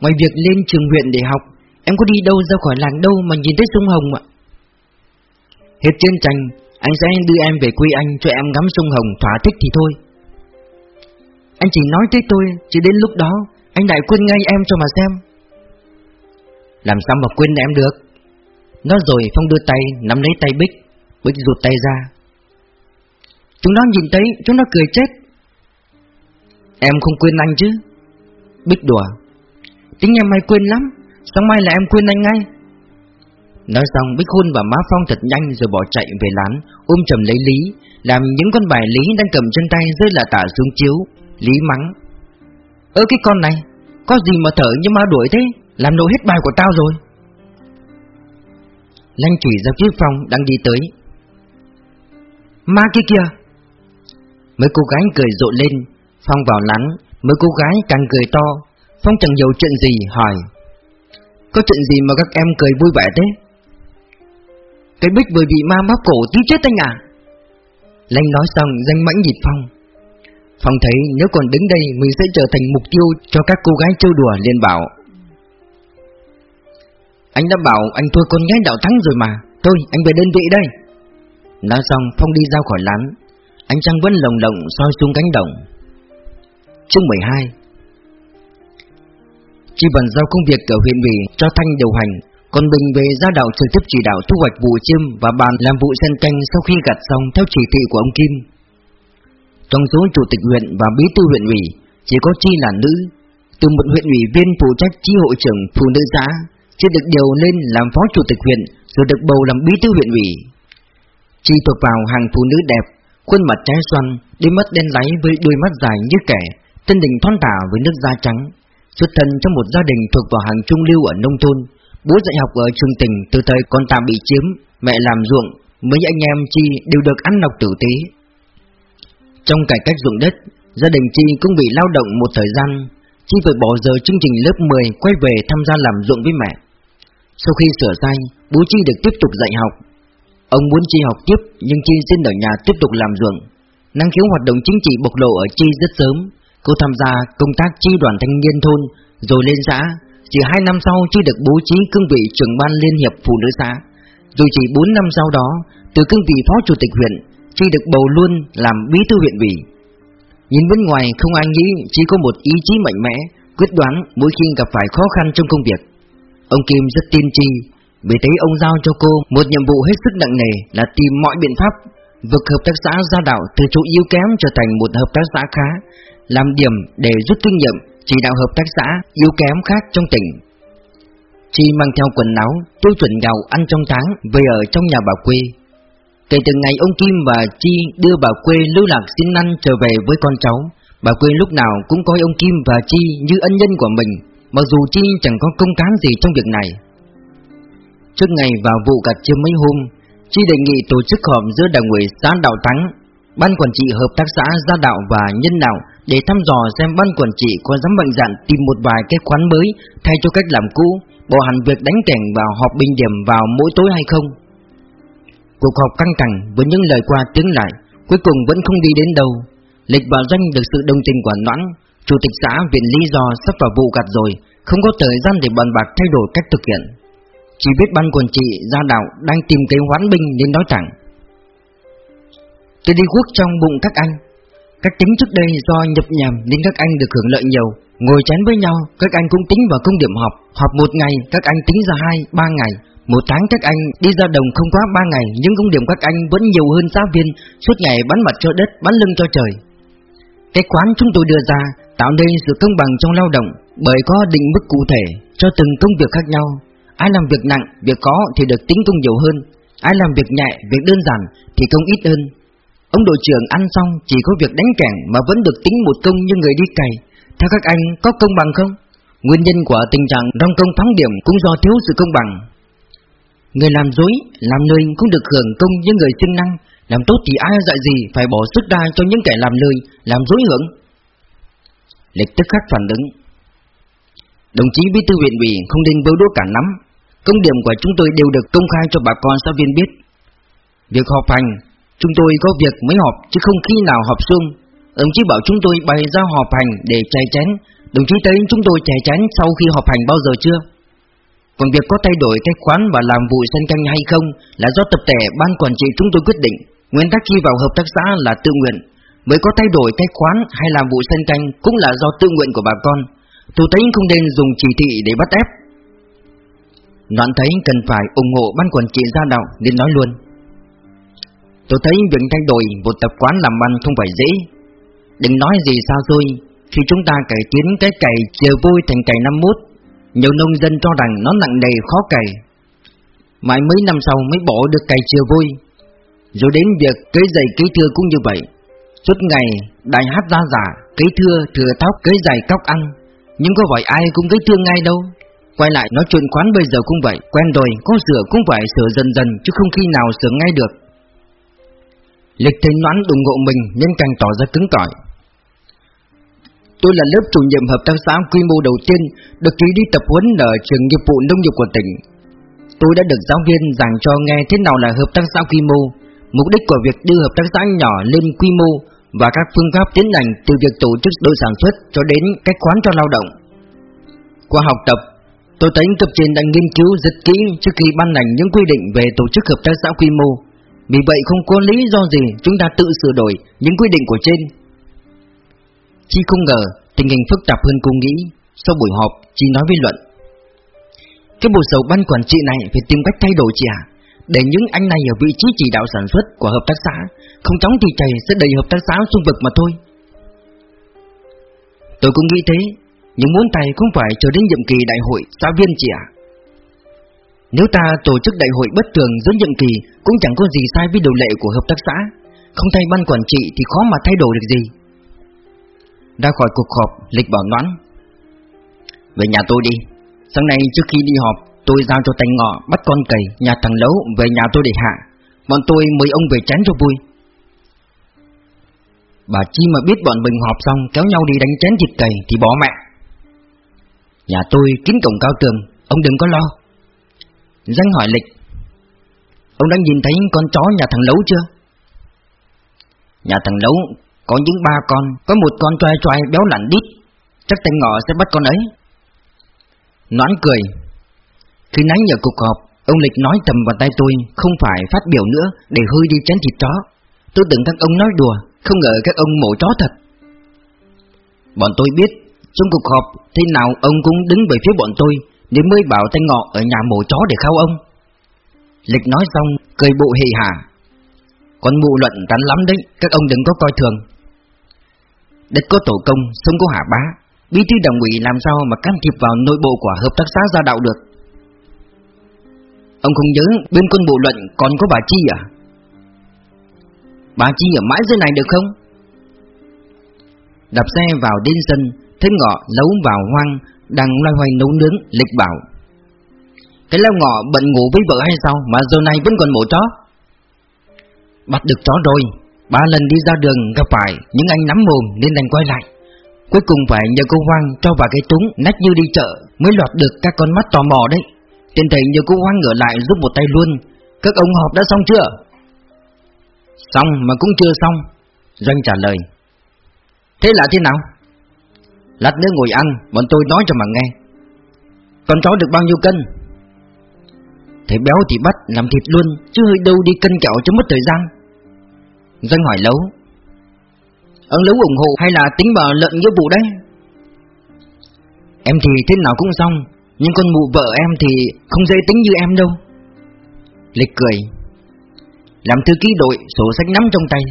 Ngoài việc lên trường huyện để học Em có đi đâu ra khỏi làng đâu mà nhìn thấy sông Hồng ạ Hết chiến tranh, anh sẽ đưa em về quê anh cho em ngắm sông Hồng thỏa thích thì thôi. Anh chỉ nói tới tôi, chỉ đến lúc đó, anh đại quên ngay em cho mà xem. Làm sao mà quên em được? Nói rồi Phong đưa tay, nắm lấy tay Bích, Bích rụt tay ra. Chúng nó nhìn thấy, chúng nó cười chết. Em không quên anh chứ? Bích đùa. Tính em hay quên lắm, sáng mai là em quên anh ngay. Nói xong Bích hôn và má Phong thật nhanh rồi bỏ chạy về lán Ôm chầm lấy Lý Làm những con bài Lý đang cầm trên tay rơi là tả xuống chiếu Lý mắng Ơ cái con này Có gì mà thở như ma đuổi thế Làm nổ hết bài của tao rồi Lanh chỉ ra phía Phong đang đi tới Ma kia kìa Mấy cô gái cười rộ lên Phong vào lán Mấy cô gái càng cười to. Phong chẳng hiểu chuyện gì, hỏi. Có chuyện gì mà các em cười vui vẻ thế? Cái bích vừa bị ma bóp cổ tí chết anh à Lanh nói xong, danh mãnh nhịp Phong. Phong thấy nếu còn đứng đây, Mình sẽ trở thành mục tiêu cho các cô gái trêu đùa, liền bảo. Anh đã bảo anh thua con gái đạo thắng rồi mà. Thôi, anh về đơn vị đây. Nói xong, Phong đi ra khỏi lán. Ánh trăng vẫn lồng lộng soi xuống cánh đồng. Chương 12 Chi bàn giao công việc ở huyện ủy cho Thanh điều hành Còn Bình về gia đạo trực tiếp chỉ đạo thu hoạch vụ chiêm Và bàn làm vụ sen canh sau khi gặt xong theo chỉ thị của ông Kim. Trong số chủ tịch huyện và bí thư huyện ủy Chỉ có Chi là nữ. Từ một huyện ủy viên phụ trách chi hội trưởng phụ nữ xã chưa được điều lên làm phó chủ tịch huyện Rồi được bầu làm bí thư huyện ủy. Chi thuộc vào hàng phụ nữ đẹp Khuôn mặt trái xoăn, đôi mắt đen láy với đôi mắt dài như kẻ. Thân đình thon tả với nước da trắng, Xuất thân trong một gia đình thuộc vào hàng trung lưu ở nông thôn. Bố dạy học ở trường tỉnh, từ thời con tạm bị chiếm, Mẹ làm ruộng, Mấy anh em Chi đều được ăn học tử tế. Trong cải cách ruộng đất, Gia đình Chi cũng bị lao động một thời gian, Chi phải bỏ giờ chương trình lớp 10 Quay về tham gia làm ruộng với mẹ. Sau khi sửa sai, Bố Chi được tiếp tục dạy học. Ông muốn Chi học tiếp, Nhưng Chi xin ở nhà tiếp tục làm ruộng. Năng khiếu hoạt động chính trị bộc lộ ở Chi rất sớm. Cô tham gia công tác chi đoàn thanh niên thôn, Rồi lên xã. Chỉ 2 năm sau Chi được bố trí cương vị trưởng ban liên hiệp phụ nữ xã. Rồi chỉ 4 năm sau đó, Từ cương vị phó chủ tịch huyện, Chi được bầu luôn làm bí thư huyện ủy. Nhìn bên ngoài, không ai nghĩ chỉ có một ý chí mạnh mẽ, Quyết đoán mỗi khi gặp phải khó khăn trong công việc. Ông Kim rất tin Chi Vì thế ông giao cho cô một nhiệm vụ hết sức nặng nề Là tìm mọi biện pháp, vực hợp tác xã gia đạo từ chỗ yếu kém trở thành một hợp tác xã khá làm điểm để rút kinh nghiệm chỉ đạo hợp tác xã yếu kém khác trong tỉnh. Chi mang theo quần áo, tiêu chuẩn giàu ăn trong tháng về ở trong nhà bà quê. Kể từ ngày ông Kim và Chi đưa bà quê lưu lạc xin ăn trở về với con cháu, bà quê lúc nào cũng coi ông Kim và Chi như ân nhân của mình, mặc dù Chi chẳng có công cán gì trong việc này. Trước ngày vào vụ gặt chưa mấy hôm, Chi đề nghị tổ chức họp giữa đảng ủy xã Đạo Thắng, ban quản trị hợp tác xã Gia Đạo và Nhân Đạo để thăm dò xem ban quản trị có dám mạnh dạn tìm một vài cái khoán mới thay cho cách làm cũ, bỏ hẳn việc đánh cảnh vào họp bình điểm vào mỗi tối hay không. Cuộc họp căng thẳng với những lời qua tiếng lại, cuối cùng vẫn không đi đến đâu. Lịch vào doanh được sự đồng tình của Noãn, chủ tịch xã viện lý do sắp vào vụ gặt rồi, không có thời gian để bàn bạc thay đổi cách thực hiện. Chỉ biết ban quản trị gia đạo đang tìm cái hoán binh nên nói thẳng. Tôi đi quốc trong bụng các anh. Các tính trước đây do nhập nhầm nên các anh được hưởng lợi nhiều. Ngồi chén với nhau, các anh cũng tính vào công điểm họp. Họp một ngày, các anh tính ra hai, ba ngày. Một tháng các anh đi ra đồng không quá ba ngày Nhưng công điểm các anh vẫn nhiều hơn giáo viên Suốt ngày bắn mặt cho đất, bắn lưng cho trời. Cái quán chúng tôi đưa ra Tạo nên sự công bằng trong lao động Bởi có định mức cụ thể cho từng công việc khác nhau. Ai làm việc nặng, việc khó thì được tính công nhiều hơn. Ai làm việc nhẹ, việc đơn giản thì công ít hơn. Ông đội trưởng ăn xong chỉ có việc đánh kẻng mà vẫn được tính một công như người đi cày. Theo các anh có công bằng không? Nguyên nhân của tình trạng đong công thắng điểm cũng do thiếu sự công bằng. Người làm dối, làm lười cũng được hưởng công như người siêng năng. Làm tốt thì ai dạy gì phải bỏ sức ra cho những kẻ làm lời, làm dối hưởng. Lịch tức khắc phản ứng. Đồng chí bí thư huyện ủy không nên bêu đố cả nắm. Công điểm của chúng tôi đều được công khai cho bà con xã viên biết. Việc họp hành Chúng tôi có việc mới họp, chứ không khi nào họp xuông Đồng chí bảo chúng tôi bày ra họp hành để chạy chén. Đồng chí thấy chúng tôi chạy chén sau khi họp hành bao giờ chưa? Còn việc có thay đổi cách khoán và làm vụ sân canh hay không là do tập thể ban quản trị chúng tôi quyết định. Nguyên tắc khi vào hợp tác xã là tự nguyện. Mới có thay đổi cách khoán hay làm vụ sân canh cũng là do tự nguyện của bà con. Tôi thấy không nên dùng chỉ thị để bắt ép. Đoạn thấy cần phải ủng hộ ban quản trị gia đạo nên nói luôn. Tôi thấy việc thay đổi một tập quán làm ăn không phải dễ. Đừng nói gì sao xôi, Khi chúng ta cải tiến cái cày chiều vui thành cày năm mốt, Nhiều nông dân cho rằng nó nặng nề khó cày. Mãi mấy năm sau mới bỏ được cày chiều vui. Rồi đến việc cấy giày cấy thưa cũng như vậy. Suốt ngày đại hát ra giả Cấy thưa, thừa tóc cấy giày cóc ăn. Nhưng có phải ai cũng cấy thưa ngay đâu? Quay lại nói chuyện quán bây giờ cũng vậy, Quen rồi, có sửa cũng phải sửa dần dần, Chứ không khi nào sửa ngay được. Lịch thấy noãn ủng hộ mình nhưng càng tỏ ra cứng cỏi. Tôi là lớp chủ nhiệm hợp tác xã quy mô đầu tiên Được ký đi tập huấn ở trường nghiệp vụ nông nghiệp của tỉnh. Tôi đã được giáo viên giảng cho nghe thế nào là hợp tác xã quy mô Mục đích của việc đưa hợp tác xã nhỏ lên quy mô Và các phương pháp tiến hành từ việc tổ chức đội sản xuất cho đến cách khoán cho lao động. Qua học tập, tôi thấy cấp trên đang nghiên cứu rất kỹ trước khi ban hành những quy định về tổ chức hợp tác xã quy mô. Vì vậy không có lý do gì chúng ta tự sửa đổi những quy định của trên. Chi không ngờ tình hình phức tạp hơn cô nghĩ Sau buổi họp, Chi nói với Luận. Cái bộ sầu ban quản trị này phải tìm cách thay đổi chị à Để những anh này ở vị trí chỉ đạo sản xuất của hợp tác xã Không chóng thì chảy sẽ đẩy hợp tác xã xung vực mà thôi. Tôi cũng nghĩ thế Nhưng muốn tài không phải chờ đến nhiệm kỳ đại hội xã viên chị à nếu ta tổ chức đại hội bất thường giữa nhiệm kỳ Cũng chẳng có gì sai với điều lệ của hợp tác xã. Không thay ban quản trị thì khó mà thay đổi được gì. Ra khỏi cuộc họp, Lịch bảo Noãn. Về nhà tôi đi. Sáng nay trước khi đi họp Tôi giao cho tay ngọ bắt con cầy Nhà thằng Lấu về nhà tôi để hạ. Bọn tôi mời ông về chén cho vui. Bà Chi mà biết bọn mình họp xong Kéo nhau đi đánh chén thịt cầy Thì bỏ mẹ. Nhà tôi kín cổng cao tường Ông đừng có lo. Danh hỏi Lịch. Ông đã nhìn thấy con chó nhà thằng Lấu chưa? Nhà thằng Lấu có những ba con, Có một con choai choai béo lạnh đít. Chắc tên ngọ sẽ bắt con ấy. Noãn cười. Khi nãy nhờ cuộc họp, Ông Lịch nói tầm vào tay tôi, Không phải phát biểu nữa, Để hơi đi chén thịt chó. Tôi tưởng các ông nói đùa, Không ngờ các ông mổ chó thật. Bọn tôi biết, Trong cuộc họp, Thế nào ông cũng đứng về phía bọn tôi. Nên mới bảo tên ngọ ở nhà mổ chó để khao ông. Lịch nói xong Cười bộ hì hà. Con mụ luận rắn lắm đấy Các ông đừng có coi thường. Đất có tổ công, sông có hạ bá. Bí thư đảng ủy làm sao mà can thiệp vào nội bộ của hợp tác xã gia đạo được? Ông không nhớ bên quân bộ luận còn có bà Chi à? Bà Chi ở mãi dưới này được không? Đạp xe vào đến sân Thấy ngọ lấu vào hoang đang loay hoay nấu nướng, lịch bảo. Cái leo ngọ bận ngủ với vợ hay sao Mà giờ này vẫn còn mổ chó? Bắt được chó rồi, Ba lần đi ra đường gặp phải, những anh nắm mồm nên đành quay lại. Cuối cùng phải nhờ cô Hoang cho vào cái túng nách như đi chợ Mới lọt được các con mắt tò mò đấy. Tiền thầy nhờ cô Hoang ngửa lại giúp một tay luôn. Các ông họp đã xong chưa? Xong mà cũng chưa xong. Doanh trả lời. Thế là thế nào? Lát nữa ngồi ăn, Bọn tôi nói cho mà nghe. Con chó được bao nhiêu cân? Thầy béo thì bắt làm thịt luôn, Chứ hơi đâu đi cân kẹo cho mất thời gian. Danh hỏi Lấu. Ông Lấu ủng hộ hay là tính vào lợn nghĩa vụ đấy? Em thì thế nào cũng xong, Nhưng con mụ vợ em thì không dễ tính như em đâu. Lịch cười. Làm thư ký đội sổ sách nắm trong tay.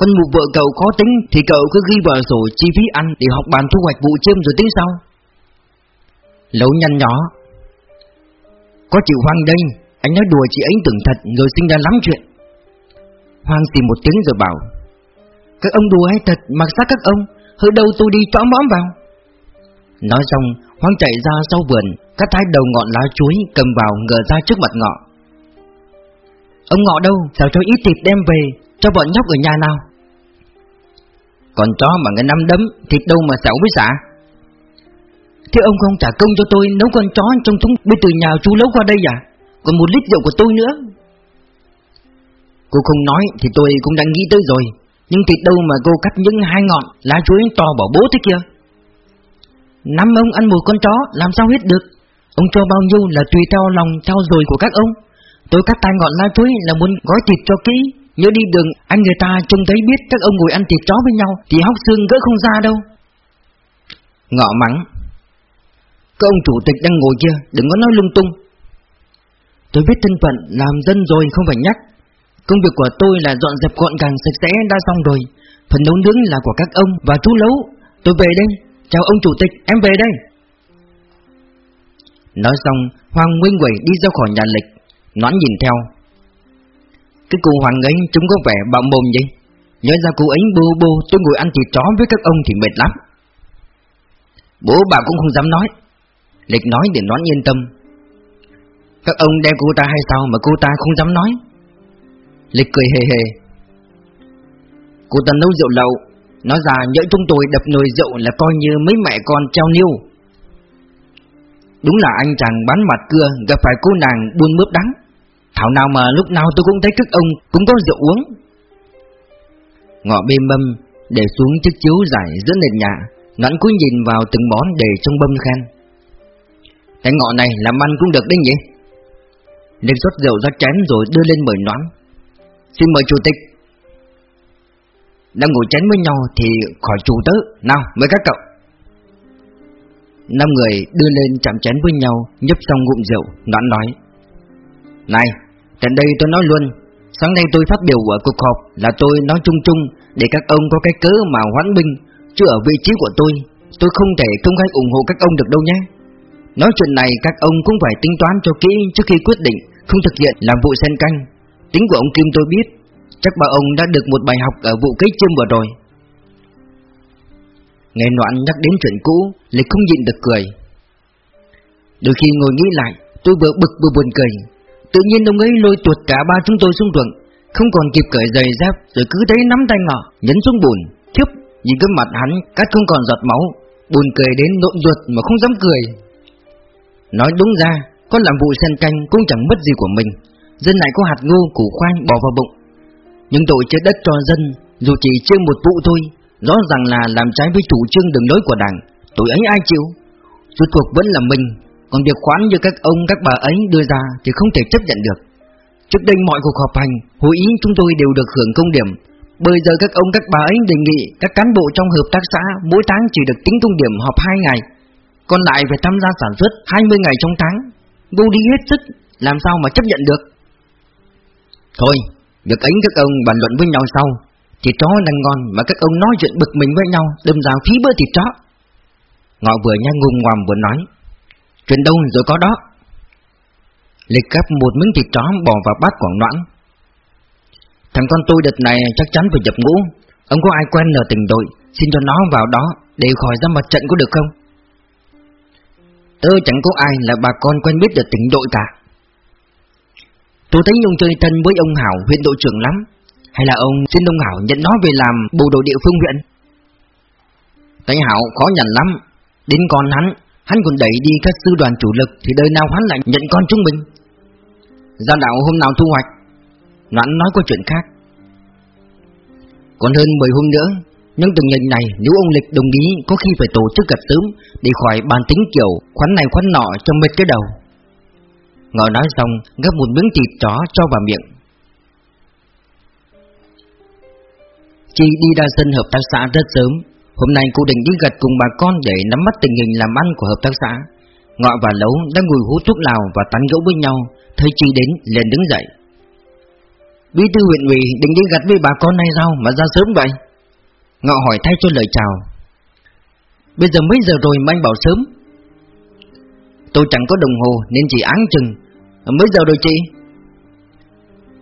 Con mụ vợ cậu khó tính Thì cậu cứ ghi vào sổ chi phí ăn Để học bàn thu hoạch vụ chiêm rồi tính sau. Lấu nhăn nhỏ Có chịu hoang đây, Anh nói đùa chị ấy tưởng thật Rồi sinh ra lắm chuyện. Hoang xì một tiếng rồi bảo, Các ông đùa hay thật mặc xác các ông, Hơi đâu tôi đi trõ mõm vào. Nói xong, Hoang chạy ra sau vườn, Cắt thái đầu ngọn lá chuối cầm vào ngờ ra trước mặt ngọ. Ông ngọ đâu, Sao cho ít thịt đem về, Cho bọn nhóc ở nhà nào? Còn chó mà người năm đấm Thịt đâu mà xảo với xả. Thế ông không trả công cho tôi Nấu con chó trong chúng bên từ nhà chú lấu qua đây à? Còn một lít rượu của tôi nữa. Cô không nói thì tôi cũng đang nghĩ tới rồi. Nhưng thịt đâu mà cô cắt những hai ngọn Lá chuối to bỏ bố thế kia? Năm ông ăn một con chó, Làm sao hết được? Ông cho bao nhiêu là tùy theo lòng trao dồi của các ông. Tôi cắt tay ngọn lá chuối là muốn gói thịt cho kỹ. Nhớ đi đường anh người ta trông thấy biết Các ông ngồi ăn thịt chó với nhau Thì hóc xương gỡ không ra đâu. Ngọ mắng. Các ông chủ tịch đang ngồi kia Đừng có nói lung tung. Tôi biết thân phận làm dân rồi không phải nhắc. Công việc của tôi là dọn dẹp gọn gàng sạch sẽ đã xong rồi. Phần nấu nướng là của các ông và chú Lấu. Tôi về đây. Chào ông chủ tịch, em về đây. Nói xong, Hoàng Nguyên Quẩy đi ra khỏi nhà lịch. Noãn nhìn theo. Cái cô hoàng ấy, chúng có vẻ bạo mồm gì Nhớ ra cô ấy, bô bô, tôi ngồi ăn thịt chó với các ông thì mệt lắm. Bố bà cũng không dám nói. Lịch nói để nói yên tâm. Các ông đem cô ta hay sao mà cô ta không dám nói? Lịch cười hề hề. Cô ta nấu rượu lậu. Nói ra nhỡ chúng tôi đập nồi rượu là coi như mấy mẹ con treo niêu. Đúng là anh chàng bán mặt cưa, gặp phải cô nàng buôn mướp đắng. Thảo nào mà lúc nào tôi cũng thấy các ông, cũng có rượu uống. Ngọ bê mâm để xuống chiếc chiếu dài giữa nền nhà, Ngắn cúi nhìn vào từng món để trong bâm khen. Cái ngọ này làm ăn cũng được đấy nhỉ? Nên rót rượu ra chén rồi đưa lên mời nón. Xin mời chủ tịch. Đang ngồi chén với nhau thì khỏi chủ tớ. Nào, mời các cậu. Năm người đưa lên chạm chén với nhau, Nhấp xong ngụm rượu Noãn nói. Này Trận đây tôi nói luôn, Sáng nay tôi phát biểu ở cuộc họp Là tôi nói chung chung Để các ông có cái cớ mà hoãn binh, Chứ ở vị trí của tôi Tôi không thể công khai ủng hộ các ông được đâu nhé. Nói chuyện này các ông cũng phải tính toán cho kỹ Trước khi quyết định, Không thực hiện làm vụ sen canh. Tính của ông Kim tôi biết, Chắc bà ông đã được một bài học ở vụ cấy chiêm vừa rồi. Nghe Noãn nhắc đến chuyện cũ, Lịch không nhịn được cười. Đôi khi ngồi nghĩ lại, Tôi vừa bực vừa buồn cười. Tự nhiên ông ấy lôi tuột cả ba chúng tôi xuống ruộng. Không còn kịp cởi giày dép, Rồi cứ thấy nắm tay ngọ, Nhấn xuống bùn. Chớp Nhìn cái mặt hắn Cắt không còn giọt máu. Buồn cười đến nộn ruột mà không dám cười. Nói đúng ra, Có làm vụ sen canh cũng chẳng mất gì của mình. Dân này có hạt ngô, củ khoai bỏ vào bụng. Nhưng tội chết đất cho dân, Dù chỉ chưa một vụ thôi, Rõ ràng là làm trái với chủ trương đường lối của đảng. Tội ấy ai chịu? Rốt cuộc vẫn là mình còn việc khoán như các ông, các bà ấy đưa ra Thì không thể chấp nhận được. Trước đây mọi cuộc họp hành Hội ý chúng tôi đều được hưởng công điểm. Bây giờ các ông, các bà ấy đề nghị Các cán bộ trong hợp tác xã Mỗi tháng chỉ được tính công điểm họp 2 ngày. Còn lại phải tham gia sản xuất 20 ngày trong tháng. Vô đi hết sức, Làm sao mà chấp nhận được? Thôi, Việc ấy các ông bàn luận với nhau sau. Thịt chó đang ngon mà các ông nói chuyện bực mình với nhau, Đâm ra phí bữa thịt chó. Ngọ vừa nhanh ngùng ngoàm vừa nói Chuyện đâu rồi có đó? Lịch cắp một miếng thịt chó bỏ vào bát quảng noãn. Thằng con tôi đợt này chắc chắn phải nhập ngũ. Ông có ai quen ở tỉnh đội, Xin cho nó vào đó Để khỏi ra mặt trận có được không? Tớ chẳng có ai là bà con quen biết ở tỉnh đội cả. Tôi thấy ông chơi thân với ông Hảo huyện đội trưởng lắm. Hay là ông xin ông Hảo nhận nó về làm bộ đội địa phương huyện? Thấy Hảo khó nhận lắm. Đến con hắn Hắn còn đẩy đi các sư đoàn chủ lực Thì đời nào hắn lại nhận con chúng mình? Gia đạo hôm nào thu hoạch? Noãn nói có chuyện khác. Còn hơn 10 hôm nữa Nhưng từng nhận này nếu ông Lịch đồng ý Có khi phải tổ chức gặp sớm Để khỏi bàn tính kiểu khoắn này khoắn nọ cho mệt cái đầu. Ngọ nói xong gấp một miếng thịt chó cho vào miệng. Chi đi ra sân hợp tác xã rất sớm Hôm nay cô định đi gật cùng bà con để nắm bắt tình hình làm ăn của hợp tác xã. Ngọ và Lấu đang ngồi hút thuốc lào và tán gẫu với nhau, Thấy chị đến, liền đứng dậy. Bí thư huyện ủy định đi gặt với bà con này sao mà ra sớm vậy? Ngọ hỏi thay cho lời chào. Bây giờ mấy giờ rồi mà anh bảo sớm? Tôi chẳng có đồng hồ nên chỉ áng chừng. Mấy giờ rồi chị?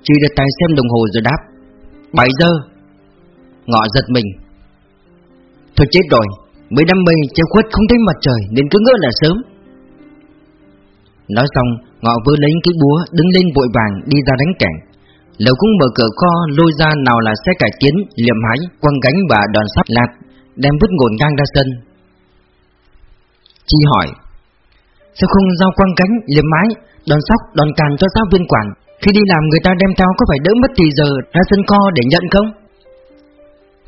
Chị đặt tay xem đồng hồ rồi đáp. 7 giờ. Ngọ giật mình. Thôi chết rồi Mới đam mê che khuất không thấy mặt trời Nên cứ ngỡ là sớm. Nói xong Ngọ vừa lấy cái búa Đứng lên vội vàng đi ra đánh cảnh Lầu cũng mở cửa kho lôi ra nào là xe cải tiến Liệm hái, quăng gánh và đòn sắt lạt Đem vứt ngổn ngang ra sân. Chi hỏi Sao không giao quăng gánh, liệm mái đòn sóc, đòn càn cho giáo viên quản? Khi đi làm người ta đem theo có phải đỡ mất thì giờ Ra sân kho để nhận không?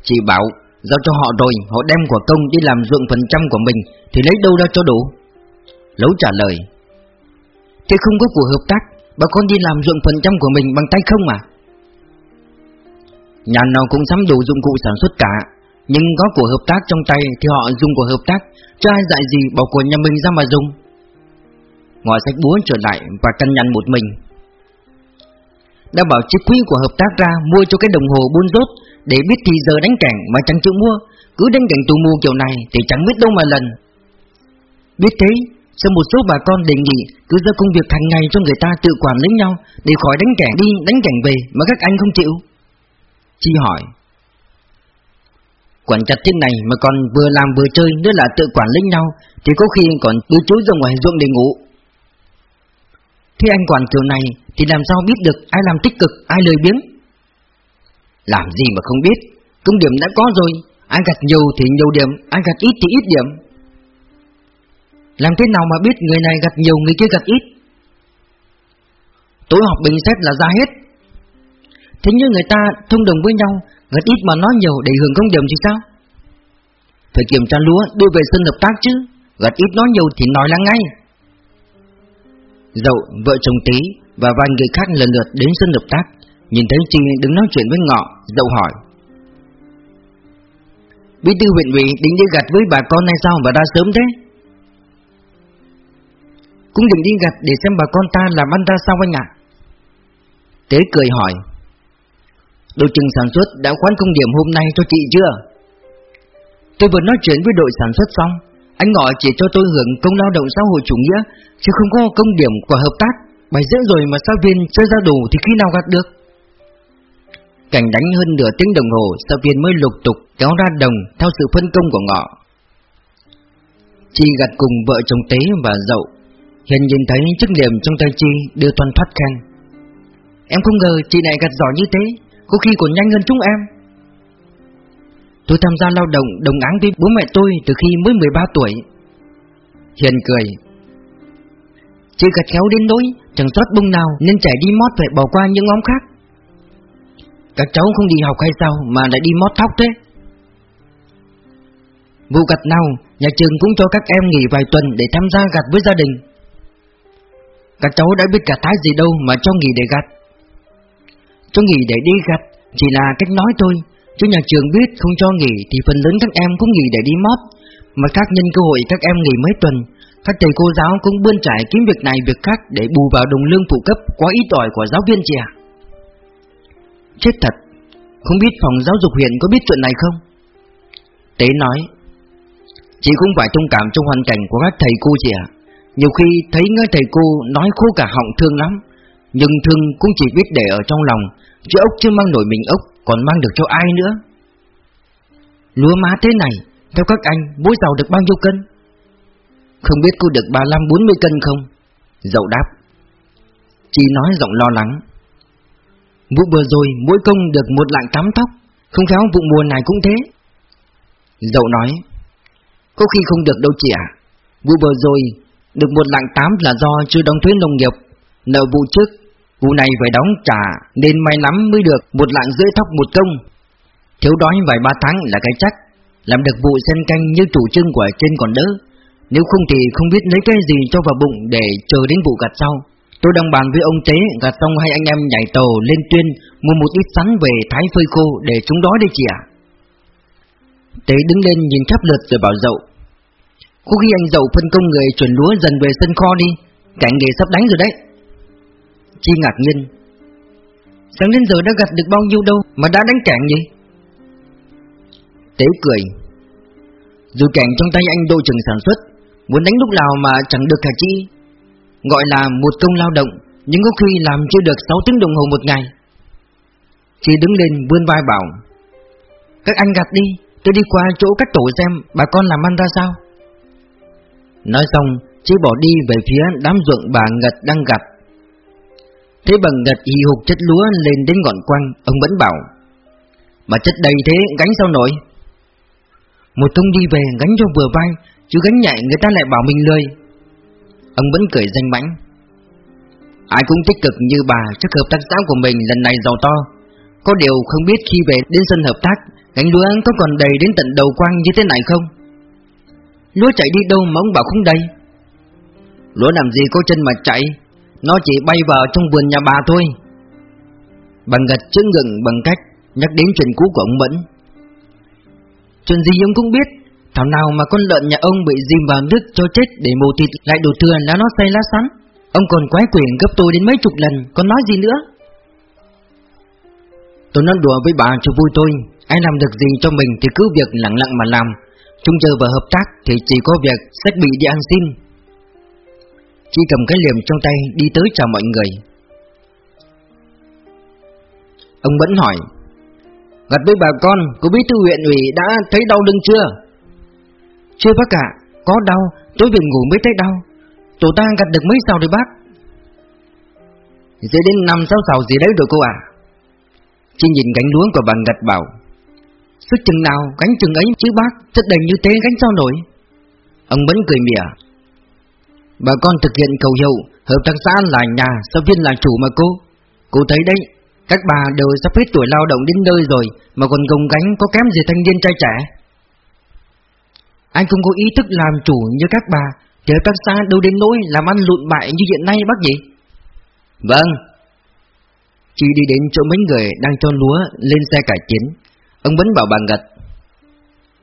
Chị bảo Giao cho họ rồi, Họ đem quả công đi làm ruộng phần trăm của mình, Thì lấy đâu ra cho đủ? Lấu trả lời, Thế không có của hợp tác, Bà con đi làm ruộng phần trăm của mình bằng tay không à? Nhà nào cũng sắm đủ dụng cụ sản xuất cả, Nhưng có của hợp tác trong tay Thì họ dùng của hợp tác Cho ai dạy gì bỏ của nhà mình ra mà dùng? Ngoài sách búa trở lại Và căn nhằn một mình đã bảo chiếc quý của hợp tác ra Mua cho cái đồng hồ buôn rốt để biết thì giờ đánh cảnh mà chẳng chịu mua. Cứ đánh cảnh tù mù kiểu này Thì chẳng biết đâu mà lần. Biết thế sau một số bà con đề nghị cứ giao công việc hàng ngày cho người ta tự quản lấy nhau Để khỏi đánh cảnh đi, đánh cảnh về mà các anh không chịu. Chi hỏi Quản chặt thế này mà còn vừa làm vừa chơi nữa là tự quản lấy nhau Thì có khi còn đưa chú ra ngoài ruộng để ngủ. Thế anh quản kiểu này thì làm sao biết được ai làm tích cực, ai lười biếng? Làm gì mà không biết? Công điểm đã có rồi. Ai gặt nhiều thì nhiều điểm, ai gặt ít thì ít điểm. Làm thế nào mà biết người này gặt nhiều người kia gặt ít? Tối học bình xét là ra hết. Thế như người ta thông đồng với nhau Gặt ít mà nói nhiều để hưởng công điểm thì sao? Phải kiểm tra lúa đưa về sân hợp tác chứ. Gặt ít nói nhiều thì nói là ngay. Dậu, vợ chồng tí và vài người khác lần lượt đến sân hợp tác Nhìn thấy Chi đứng nói chuyện với Ngọ Dậu hỏi. Bí thư huyện ủy định đi gặt với bà con hay sao mà ra sớm thế? Cũng định đi gặt để xem bà con ta làm ăn ra sao anh ạ? Tế cười hỏi. Đội trưởng sản xuất đã khoán công điểm hôm nay cho chị chưa? Tôi vừa nói chuyện với đội sản xuất xong anh ngọ chỉ cho tôi hưởng công lao động xã hội chủ nghĩa, Chứ không có công điểm của hợp tác. Bài dễ rồi mà giáo viên chơi ra đủ thì khi nào gặt được? Cảnh đánh hơn nửa tiếng đồng hồ, Giáo viên mới lục tục kéo ra đồng Theo sự phân công của ngọ. Chi gặt cùng vợ chồng tế và dậu. Hiền nhìn thấy chiếc liềm trong tay Chi đưa toàn thoát khen. Em không ngờ chị này gặt giỏi như thế Có khi còn nhanh hơn chúng em. Tôi tham gia lao động đồng áng với bố mẹ tôi từ khi mới 13 tuổi. Hiền cười. Chưa gạt khéo đến nỗi, chẳng sót bông nào nên trẻ đi mót phải bỏ qua những ngóm khác. Các cháu không đi học hay sao mà lại đi mót tóc thế? Vụ gặt nào, nhà trường cũng cho các em nghỉ vài tuần để tham gia gặt với gia đình. Các cháu đã biết cả thái gì đâu mà cho nghỉ để gặt. Cho nghỉ để đi gặt chỉ là cách nói thôi. Chủ nhà trường biết không cho nghỉ thì phần lớn các em cũng nghỉ để đi mót. Mà các nhân cơ hội các em nghỉ mấy tuần, Các thầy cô giáo cũng bươn trải kiếm việc này việc khác để bù vào đồng lương phụ cấp quá ít ỏi của giáo viên trẻ Chết thật, Không biết phòng giáo dục huyện có biết chuyện này không? Tế nói, Chị cũng phải thông cảm trong hoàn cảnh của các thầy cô trẻ Nhiều khi thấy nghe thầy cô nói khô cả họng thương lắm. Nhưng thương cũng chỉ biết để ở trong lòng, Chứ ốc chưa mang nổi mình ốc Còn mang được cho ai nữa. Lúa má thế này, Theo các anh, mỗi giàu được bao nhiêu cân? Không biết cô được 35-40 cân không? Dậu đáp. Chị nói giọng lo lắng. Vụ vừa rồi, mỗi công được một lạng tám tóc. Không khéo vụ mùa này cũng thế. Dậu nói, Có khi không được đâu chị ạ. Vụ vừa rồi, Được một lạng tám là do chưa đóng thuế nông nghiệp. Nợ vụ trước Vụ này phải đóng trả, Nên may lắm mới được Một lạng rưỡi thóc một công. Thiếu đói vài ba tháng là cái chắc, Làm được vụ sen canh như chủ trương của trên còn đỡ. Nếu không thì không biết lấy cái gì cho vào bụng Để chờ đến vụ gặt sau. Tôi đang bàn với ông Tế, Gặt xong hai anh em nhảy tàu lên tuyên Mua một ít sắn về thái phơi khô Để chúng đói đây chị ạ. Tế đứng lên nhìn khắp lượt rồi bảo dậu, Có khi anh dậu phân công người chuẩn lúa dần về sân kho đi, Cảnh nghề sắp đánh rồi đấy. Chi ngạc nhiên. Sáng đến giờ đã gặt được bao nhiêu đâu Mà đã đánh cạn vậy Tếu cười. Dù cạn trong tay anh đô trưởng sản xuất, Muốn đánh lúc nào mà chẳng được cả chi? Gọi là một công lao động, Nhưng có khi làm chưa được 6 tiếng đồng hồ một ngày. Chi đứng lên vươn vai bảo, Các anh gặt đi, Tôi đi qua chỗ các tổ xem Bà con làm ăn ra sao. Nói xong, Chi bỏ đi về phía đám ruộng bà Ngật đang gặt Thế bằng gật y hục chất lúa lên đến ngọn quăng, Ông vẫn bảo, Mà chất đầy thế, gánh sao nổi? Một thông đi về, gánh cho vừa vai, Chứ gánh nhạy người ta lại bảo mình lười Ông vẫn cười danh mãnh, Ai cũng tích cực như bà, Chắc hợp tác xã của mình lần này giàu to. Có điều không biết khi về đến sân hợp tác, Gánh lúa có còn đầy đến tận đầu quang như thế này không? Lúa chạy đi đâu mà ông bảo không đầy? Lúa làm gì có chân mà chạy nó chỉ bay vào trong vườn nhà bà thôi. Bằng gật chứng ngừng bằng cách Nhắc đến chuyện cũ của ông Mẫn. Chuyện gì ông cũng biết, Thảo nào mà con lợn nhà ông bị dìm vào nước cho chết Để mù thịt lại đổ thừa là nó say lá sắn. Ông còn quái quyền gấp tôi đến mấy chục lần, Còn nói gì nữa? Tôi nói đùa với bà cho vui tôi Ai làm được gì cho mình thì cứ việc lặng lặng mà làm. Chúng chờ vào hợp tác thì chỉ có việc sách bị đi ăn xin. Chị cầm cái liềm trong tay đi tới chào mọi người. Ông vẫn hỏi Gặp với bà con, cô bí thư huyện ủy đã thấy đau lưng chưa? Chưa bác ạ, có đau, tối về ngủ mới thấy đau. Tổ ta gặp được mấy sao rồi bác? Dễ đến năm sáu sào gì đấy rồi cô à Chị nhìn gánh lúa của bà gật bảo Sức chừng nào gánh chừng ấy chứ bác Chất đầy như thế gánh sao nổi? Ông vẫn cười mỉa Bà con thực hiện cầu hiệu Hợp tác xã là nhà, giáo viên là chủ mà cô. Cô thấy đấy Các bà đều sắp hết tuổi lao động đến nơi rồi Mà còn gồng gánh có kém gì thanh niên trai trẻ. Anh không có ý thức làm chủ như các bà Thì hợp tác xã đâu đến nỗi làm ăn lụn bại như hiện nay bác gì Vâng. Chị đi đến chỗ mấy người đang cho lúa lên xe cải tiến. Ông vẫn bảo bà gật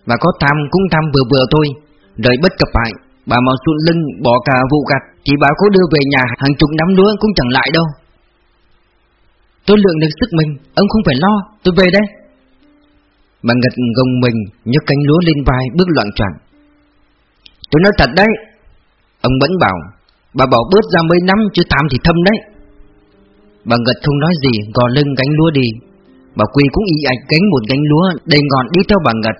Và có tham cũng tham vừa vừa thôi Đợi bất cập hại Bà mau xuống lưng, bỏ cả vụ gặt. Thì bà có đưa về nhà, hàng chục nắm lúa cũng chẳng lại đâu. Tôi lượng được sức mình, Ông không phải lo, tôi về đây. Bà ngật gồng mình, nhấc cánh lúa lên vai, bước loạn choạng. Tôi nói thật đấy, Ông vẫn bảo, Bà bỏ bớt ra mấy năm chứ tham thì thâm đấy. Bà Ngật không nói gì, gò lưng cánh lúa đi. Bà Quy cũng y ạch cánh một cánh lúa đầy ngọn đi theo bà Ngật.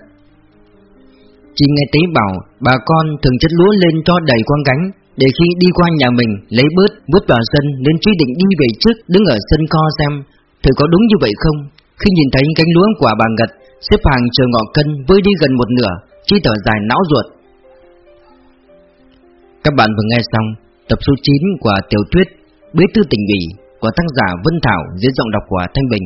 Chị nghe tế bảo, bà con thường chất lúa lên cho đầy quang gánh, Để khi đi qua nhà mình, lấy bớt bước vào sân, nên truy định đi về trước, đứng ở sân co xem, Thử có đúng như vậy không Khi nhìn thấy cánh lúa quả bà Ngật, xếp hàng chờ ngọ cân với đi gần một nửa Chi thở dài não ruột Các bạn vừa nghe xong tập số 9 của tiểu thuyết Bế thư tình ủy của tác giả Vân Thảo dưới giọng đọc của Thanh Bình.